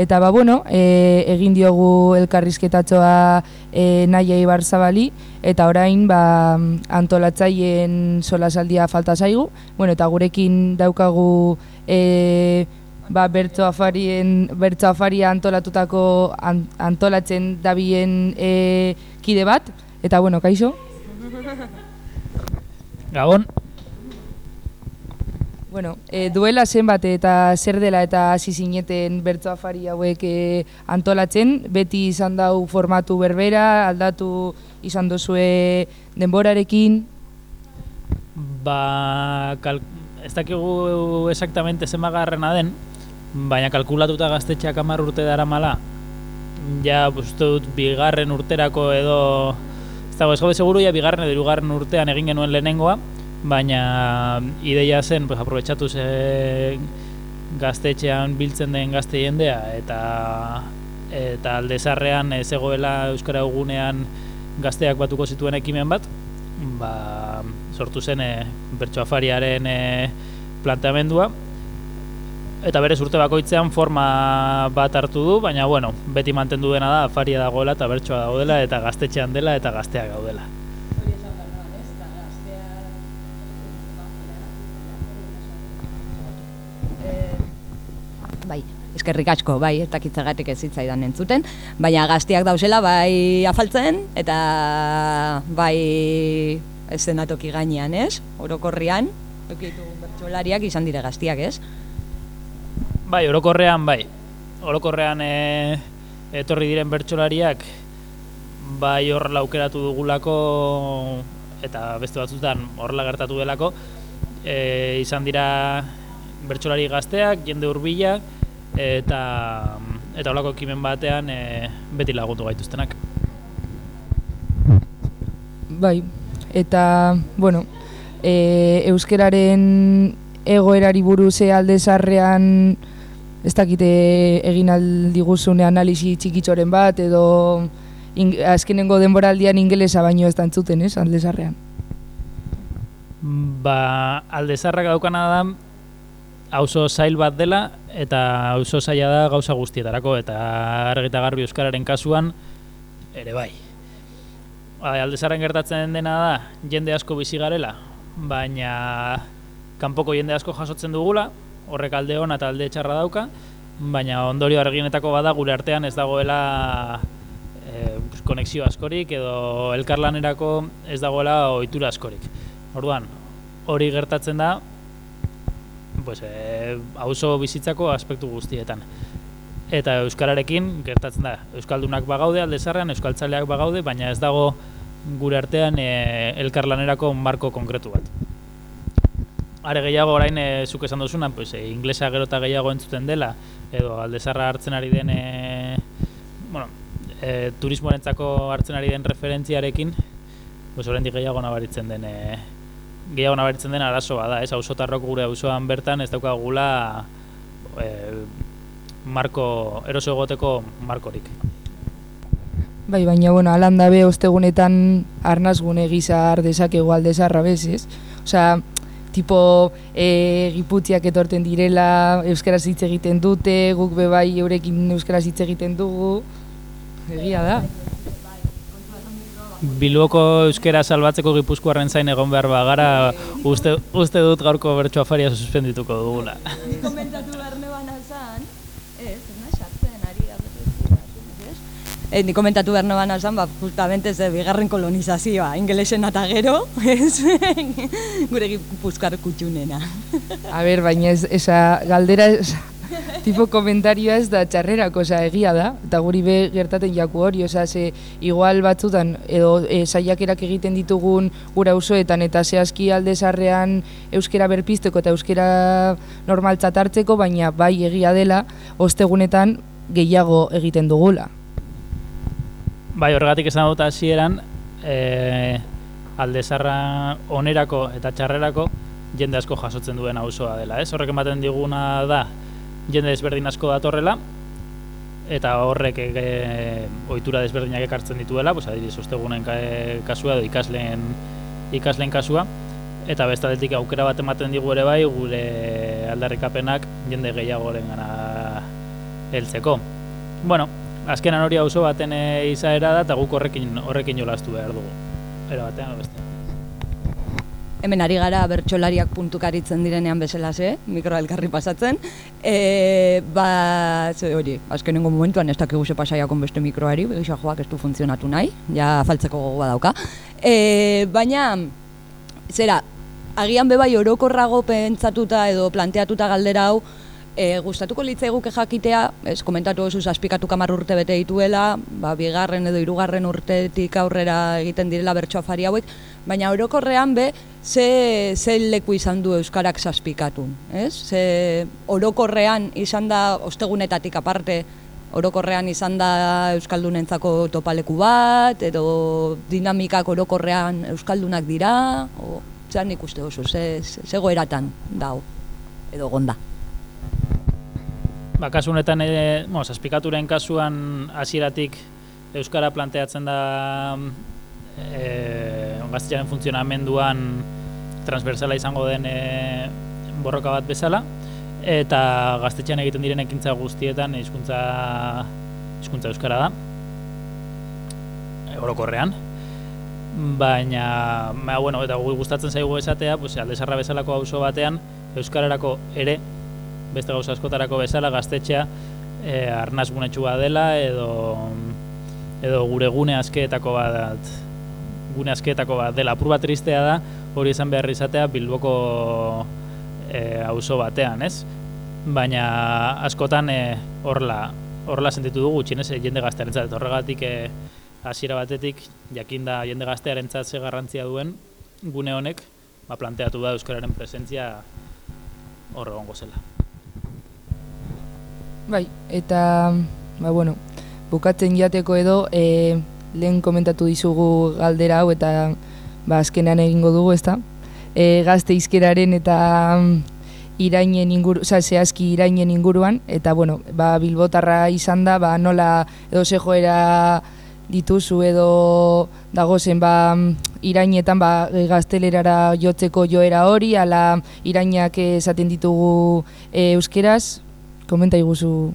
eta ba, bueno, e, egin diogu elkarrizketatxoa e, naia ibarzabali, eta orain ba, antolatzaien solasaldia falta zaigu, bueno, eta gurekin daukagu e, ba, bertso afarien bertso afaria antolatutako an, antolatzen dabien e, kide bat eta bueno, kaixo. Gabon, Bueno, e, duela zenbat eta zer dela eta hasi zineten bertso afari hauek e, antolatzen, beti izan dau formatu berbera, aldatu izan duzue denborarekin. ba, kal, ez dakigu exactamente zenbagarrena den, baina kalkulatuta gaztetxeak amar urte dara mala, ja, uste dut, bigarren urterako edo, ez dago, ez gaude seguru, ja, bigarren edo hirugarren urtean egin genuen lehenengoa, baina ideia zen, pues, aprobetsatu ze gaztetxean biltzen den gazte jendea, eta eta aldezarrean ez egoela Euskara egunean gazteak batuko zituen ekimen bat, ba, sortu zen e, bertso afariaren e, planteamendua, eta berez urte bakoitzean forma bat hartu du, baina bueno, beti mantendu dena da afaria dagoela eta bertsoa dagoela eta gaztetxean dela eta gazteak gaudela. Bai, eskerrik asko, bai, ez dakitzagatik ez zitzaidan entzuten, baina gaztiak dauzela bai afaltzen eta bai eszenatoki gainean, ez? Orokorrian, eukitugun bertsolariak izan dire gaztiak, ez? Bai, orokorrean bai. Orokorrean e, etorri diren bertsolariak bai horrela aukeratu dugulako eta beste batzutan horrela gertatu delako e, izan dira bertsolari gazteak, jende hurbila eta eta holako ekimen batean e, beti lagundu gaituztenak. Bai, eta, bueno, e, euskeraren egoerari buruz alde zarrean ez dakite egin aldiguzune analisi txikitxoren bat edo ing, azkenengo denboraldian ingelesa baino ez da entzuten, ez, alde zarrean. Ba, aldezarrak daukana da auzo zail bat dela eta auzo zaila da gauza guztietarako eta argita garbi euskararen kasuan ere bai. Ba, aldezarren gertatzen dena da jende asko bizi garela, baina kanpoko jende asko jasotzen dugula, horrek alde ona eta alde txarra dauka, baina ondorio argienetako bada gure artean ez dagoela e, konexio askorik edo elkarlanerako ez dagoela ohitura askorik. Orduan, hori gertatzen da pues, e, auzo bizitzako aspektu guztietan. Eta euskararekin gertatzen da. Euskaldunak bagaude aldezarrean, euskaltzaleak bagaude, baina ez dago gure artean e, elkarlanerako marko konkretu bat. Are gehiago orain e, zuk esan duzuna, pues, e, inglesa gero eta gehiago entzuten dela, edo aldezarra hartzen ari den, e, bueno, e, turismoarentzako hartzen ari den referentziarekin, pues, oraindik gehiago nabaritzen den, e, gehiago nabaritzen den arazoa da, ez, auzotarrok gure auzoan bertan ez daukagula e, marko, eroso egoteko markorik. Bai, baina, bueno, alan dabe ostegunetan arnazgune gisa ardezakegu aldezarra bez, ez? Osea, tipo e, giputziak etorten direla, euskaraz hitz egiten dute, guk be bai eurekin euskaraz hitz egiten dugu. Egia da. Bilboko euskera salbatzeko gipuzkoarren zain egon behar bagara, uste, uste dut gaurko bertso afaria suspendituko dugula. Ni komentatu behar neban azan, ez, ez nahi sartzen ari da, Eh, ni komentatu behar neban azan, ba, justamente ze bigarren kolonizazioa, ingelesen eta gero, ez, gure gipuzkar kutxunena. A ber, baina ez, esa galdera ez, tipo komentarioa ez da txarrerako, oza, egia da, eta guri be gertaten jaku hori, oza, ze igual batzutan, edo e, saiakerak egiten ditugun gura auzoetan eta zehazki alde zarrean euskera berpizteko eta euskera normaltzat hartzeko, baina bai egia dela, ostegunetan gehiago egiten dugula. Bai, horregatik esan dut hasieran, e, aldezarra onerako eta txarrerako jende asko jasotzen duen auzoa dela, ez? Horrek ematen diguna da, jende desberdin asko datorrela, eta horrek e, ohitura desberdinak ekartzen dituela, pues adibidez ostegunen ka- kasua edo ikasleen ikasleen kasua eta bestaldetik aukera bat ematen digu ere bai gure aldarrikapenak jende gehiagorengana heltzeko. Bueno, azkenan hori auzo baten e, izaera da eta guk horrekin horrekin jolastu behar dugu. Era batean beste. Hemen ari gara bertsolariak puntukaritzen direnean bezalaze, mikroa elkarri pasatzen. E, ba, ze hori, azkenengo momentuan ez dakigu ze pasaiakon beste mikroari, begisa joak ez du funtzionatu nahi, ja faltzeko gogoa dauka. E, baina, zera, agian bebai orokorrago pentsatuta edo planteatuta galdera hau, e, gustatuko litzaiguke jakitea, ez komentatu oso zazpikatu kamar urte bete dituela, ba, bigarren edo hirugarren urtetik aurrera egiten direla bertso afari hauek, baina orokorrean be, ze, ze leku izan du Euskarak zazpikatun, ez? Ze orokorrean izan da, ostegunetatik aparte, orokorrean izan da Euskaldunentzako topaleku bat, edo dinamikak orokorrean Euskaldunak dira, o, zer nik uste oso, ze, ze, ze goeratan dau, edo gonda. Ba, kasu honetan, e, bueno, zazpikaturen kasuan hasieratik Euskara planteatzen da e, gaztetxearen funtzionamenduan transversala izango den e, borroka bat bezala, eta gaztetxean egiten diren ekintza guztietan hizkuntza hizkuntza euskara da orokorrean. Baina ba, bueno, eta guri gustatzen zaigu esatea pues, aldezarra bezalako auzo batean euskararako ere beste gauza askotarako bezala gaztetxea e, arnazgunetsua dela edo edo gure gune askeetako bat gune askeetako bat dela apur bat tristea da hori izan behar izatea Bilboko e, auzo batean, ez? Baina askotan e, horla horla sentitu dugu txinez jende gaztearentzat horregatik e, hasiera batetik jakinda jende gaztearentzat ze garrantzia duen gune honek ba, planteatu da euskararen presentzia hor egongo zela. Bai, eta, ba, bueno, bukatzen jateko edo, e, lehen komentatu dizugu galdera hau eta ba, azkenean egingo dugu, ezta? E, gazte izkeraren eta mm, irainen inguru, oza, zehazki irainen inguruan, eta, bueno, ba, bilbotarra izan da, ba, nola edo ze joera dituzu edo dagozen ba, irainetan ba, gaztelerara jotzeko joera hori, ala irainak esaten ditugu e, euskeraz, komenta iguzu.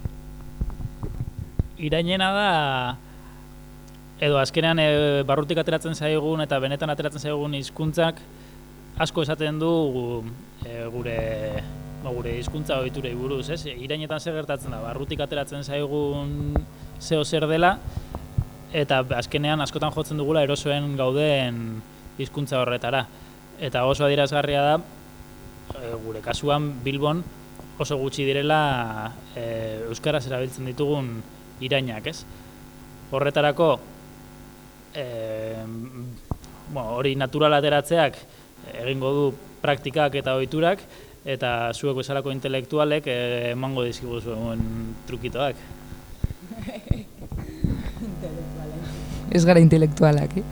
Irainena da edo azkenean e, barrutik ateratzen zaigun eta benetan ateratzen zaigun hizkuntzak asko esaten du e, gure ba, gure hizkuntza ohiturei buruz, ez? Irainetan zer gertatzen da? Barrutik ateratzen zaigun zeo zer dela eta azkenean askotan jotzen dugula erosoen gauden hizkuntza horretara. Eta oso adierazgarria da e, gure kasuan Bilbon oso gutxi direla e, euskaraz erabiltzen ditugun irainak, ez? Horretarako e, bueno, hori natural ateratzeak egingo du praktikak eta ohiturak eta zuek bezalako intelektualek e, emango dizkigu zuen trukitoak. Ez gara intelektualak, eh?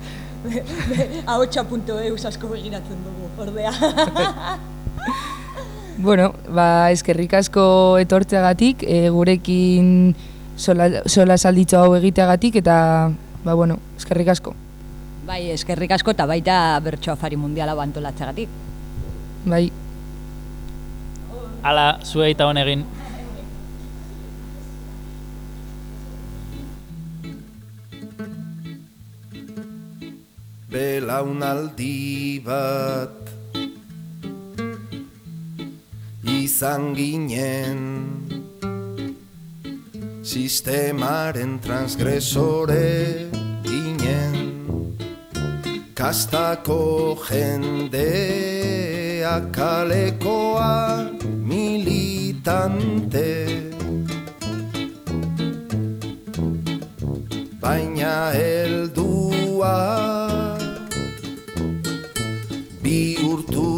Ahotxa.eus asko begiratzen dugu, ordea. Bueno, ba, eskerrik asko etortzeagatik, e, gurekin sola, sola salditxo hau egiteagatik, eta, ba, bueno, eskerrik asko. Bai, eskerrik asko eta baita bertso afari mundiala bantolatzeagatik. Bai, Hala, zuei eta honegin. Belaunaldi bat izan ginen. Sistemaren transgresore ginen. Kastako jendea kalekoa militante. Baina heldua bihurtu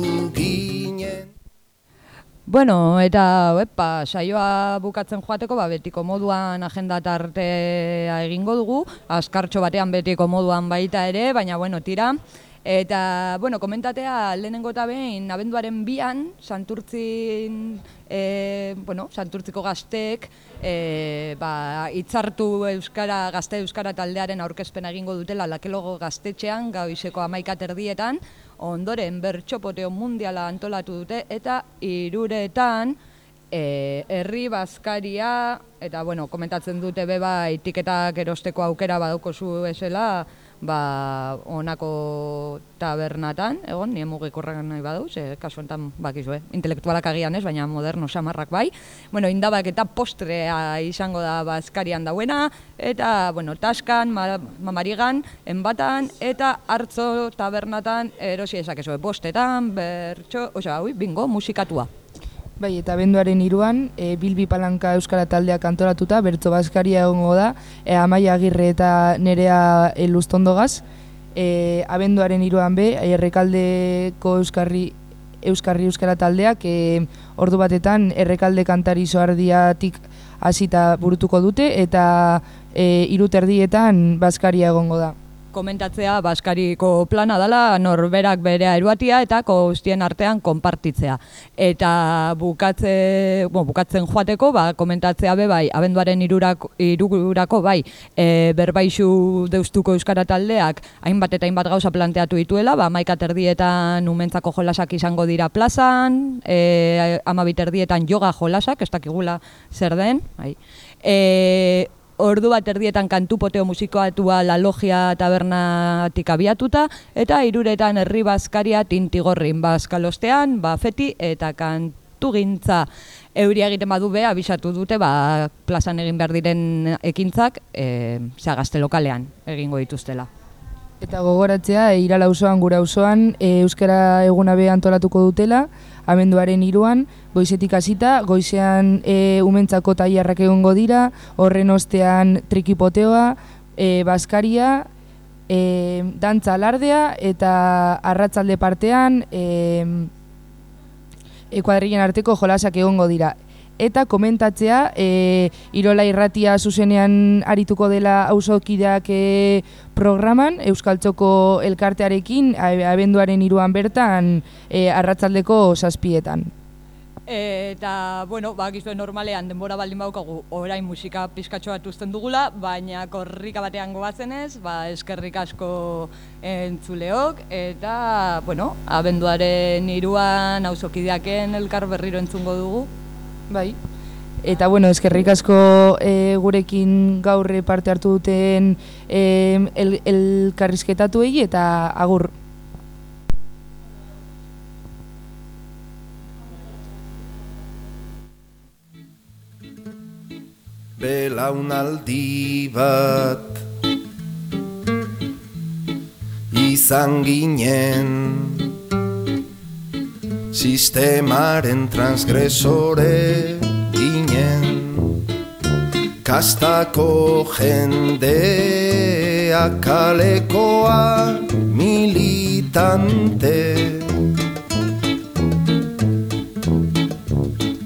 Bueno, eta epa, saioa bukatzen joateko, ba, betiko moduan agenda tartea egingo dugu, askartxo batean betiko moduan baita ere, baina bueno, tira. Eta, bueno, komentatea lehenengo eta behin, abenduaren bian, santurtzin, e, bueno, santurtziko gazteek, e, ba, itzartu Euskara, gazte Euskara taldearen aurkezpena egingo dutela lakelogo gaztetxean, gauzeko amaika terdietan, ondoren bertxopoteo mundiala antolatu dute, eta iruretan, e, herri bazkaria, eta bueno, komentatzen dute beba etiketak erosteko aukera badaukozu esela, ba, onako tabernatan, egon, nien mugikorrak nahi badu, ze kasu enten bakizue, intelektualak agian ez, baina moderno samarrak bai. Bueno, indabak eta postrea izango da bazkarian dauena, eta, bueno, taskan, ma, mamarigan, enbatan, eta hartzo tabernatan erosi ezakezue, bostetan, bertxo, osea, ui, bingo, musikatua. Bai, eta benduaren iruan, e, Bilbi Palanka Euskara taldeak antolatuta, Bertzo Baskaria egongo da, e, Amaia Agirre eta Nerea e, Lustondogaz. E, abenduaren iruan be, errekaldeko Euskarri, Euskarri Euskara taldeak, e, ordu batetan errekalde kantari soardiatik hasita burutuko dute, eta e, iruterdietan Baskaria egongo da. Komentatzea Baskariko plana dela norberak berea eruatia eta guztien artean konpartitzea. Eta bukatze, bueno, bukatzen joateko, ba, komentatzea be bai, abenduaren irurako, irurako bai, e, berbaixu deustuko euskara taldeak hainbat eta hainbat gauza planteatu dituela, ba, maika terdietan umentzako jolasak izango dira plazan, e, amabit erdietan yoga jolasak, ez dakigula zer den, bai. E, ordu bat erdietan kantu musikoatua la logia tabernatik abiatuta, eta iruretan herri bazkaria tintigorrin bazkalostean, ba feti eta kantu gintza euria egiten badu be, abisatu dute, ba, plazan egin behar diren ekintzak, e, zea gazte lokalean egingo dituztela. Eta gogoratzea, e, irala auzoan gura auzoan e, Euskara eguna be antolatuko dutela, abenduaren iruan, goizetik hasita, goizean e, umentzako tailarrak egongo dira, horren ostean trikipoteoa, e, baskaria, e, dantza alardea eta arratzalde partean e, e, kuadrilen arteko jolasak egongo dira. Eta komentatzea, e, Irola irratia zuzenean arituko dela auzokideak e, programan, Euskaltzoko elkartearekin, abenduaren iruan bertan, e, arratzaldeko zazpietan. Eta, bueno, bakizue normalean denbora baldin baukagu orain musika pizkatxo bat uzten dugula, baina korrika batean goazenez, ba, eskerrik asko entzuleok, eta, bueno, abenduaren iruan auzokideaken elkar berriro entzungo dugu. Bai. Eta bueno, eskerrik asko e, gurekin gaur parte hartu duten e, el, elkarrizketatuei eta agur. Belaunaldi bat izan ginen Sistemaren transgresore ginen. Kastako jendea kalekoa militante.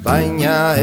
Baina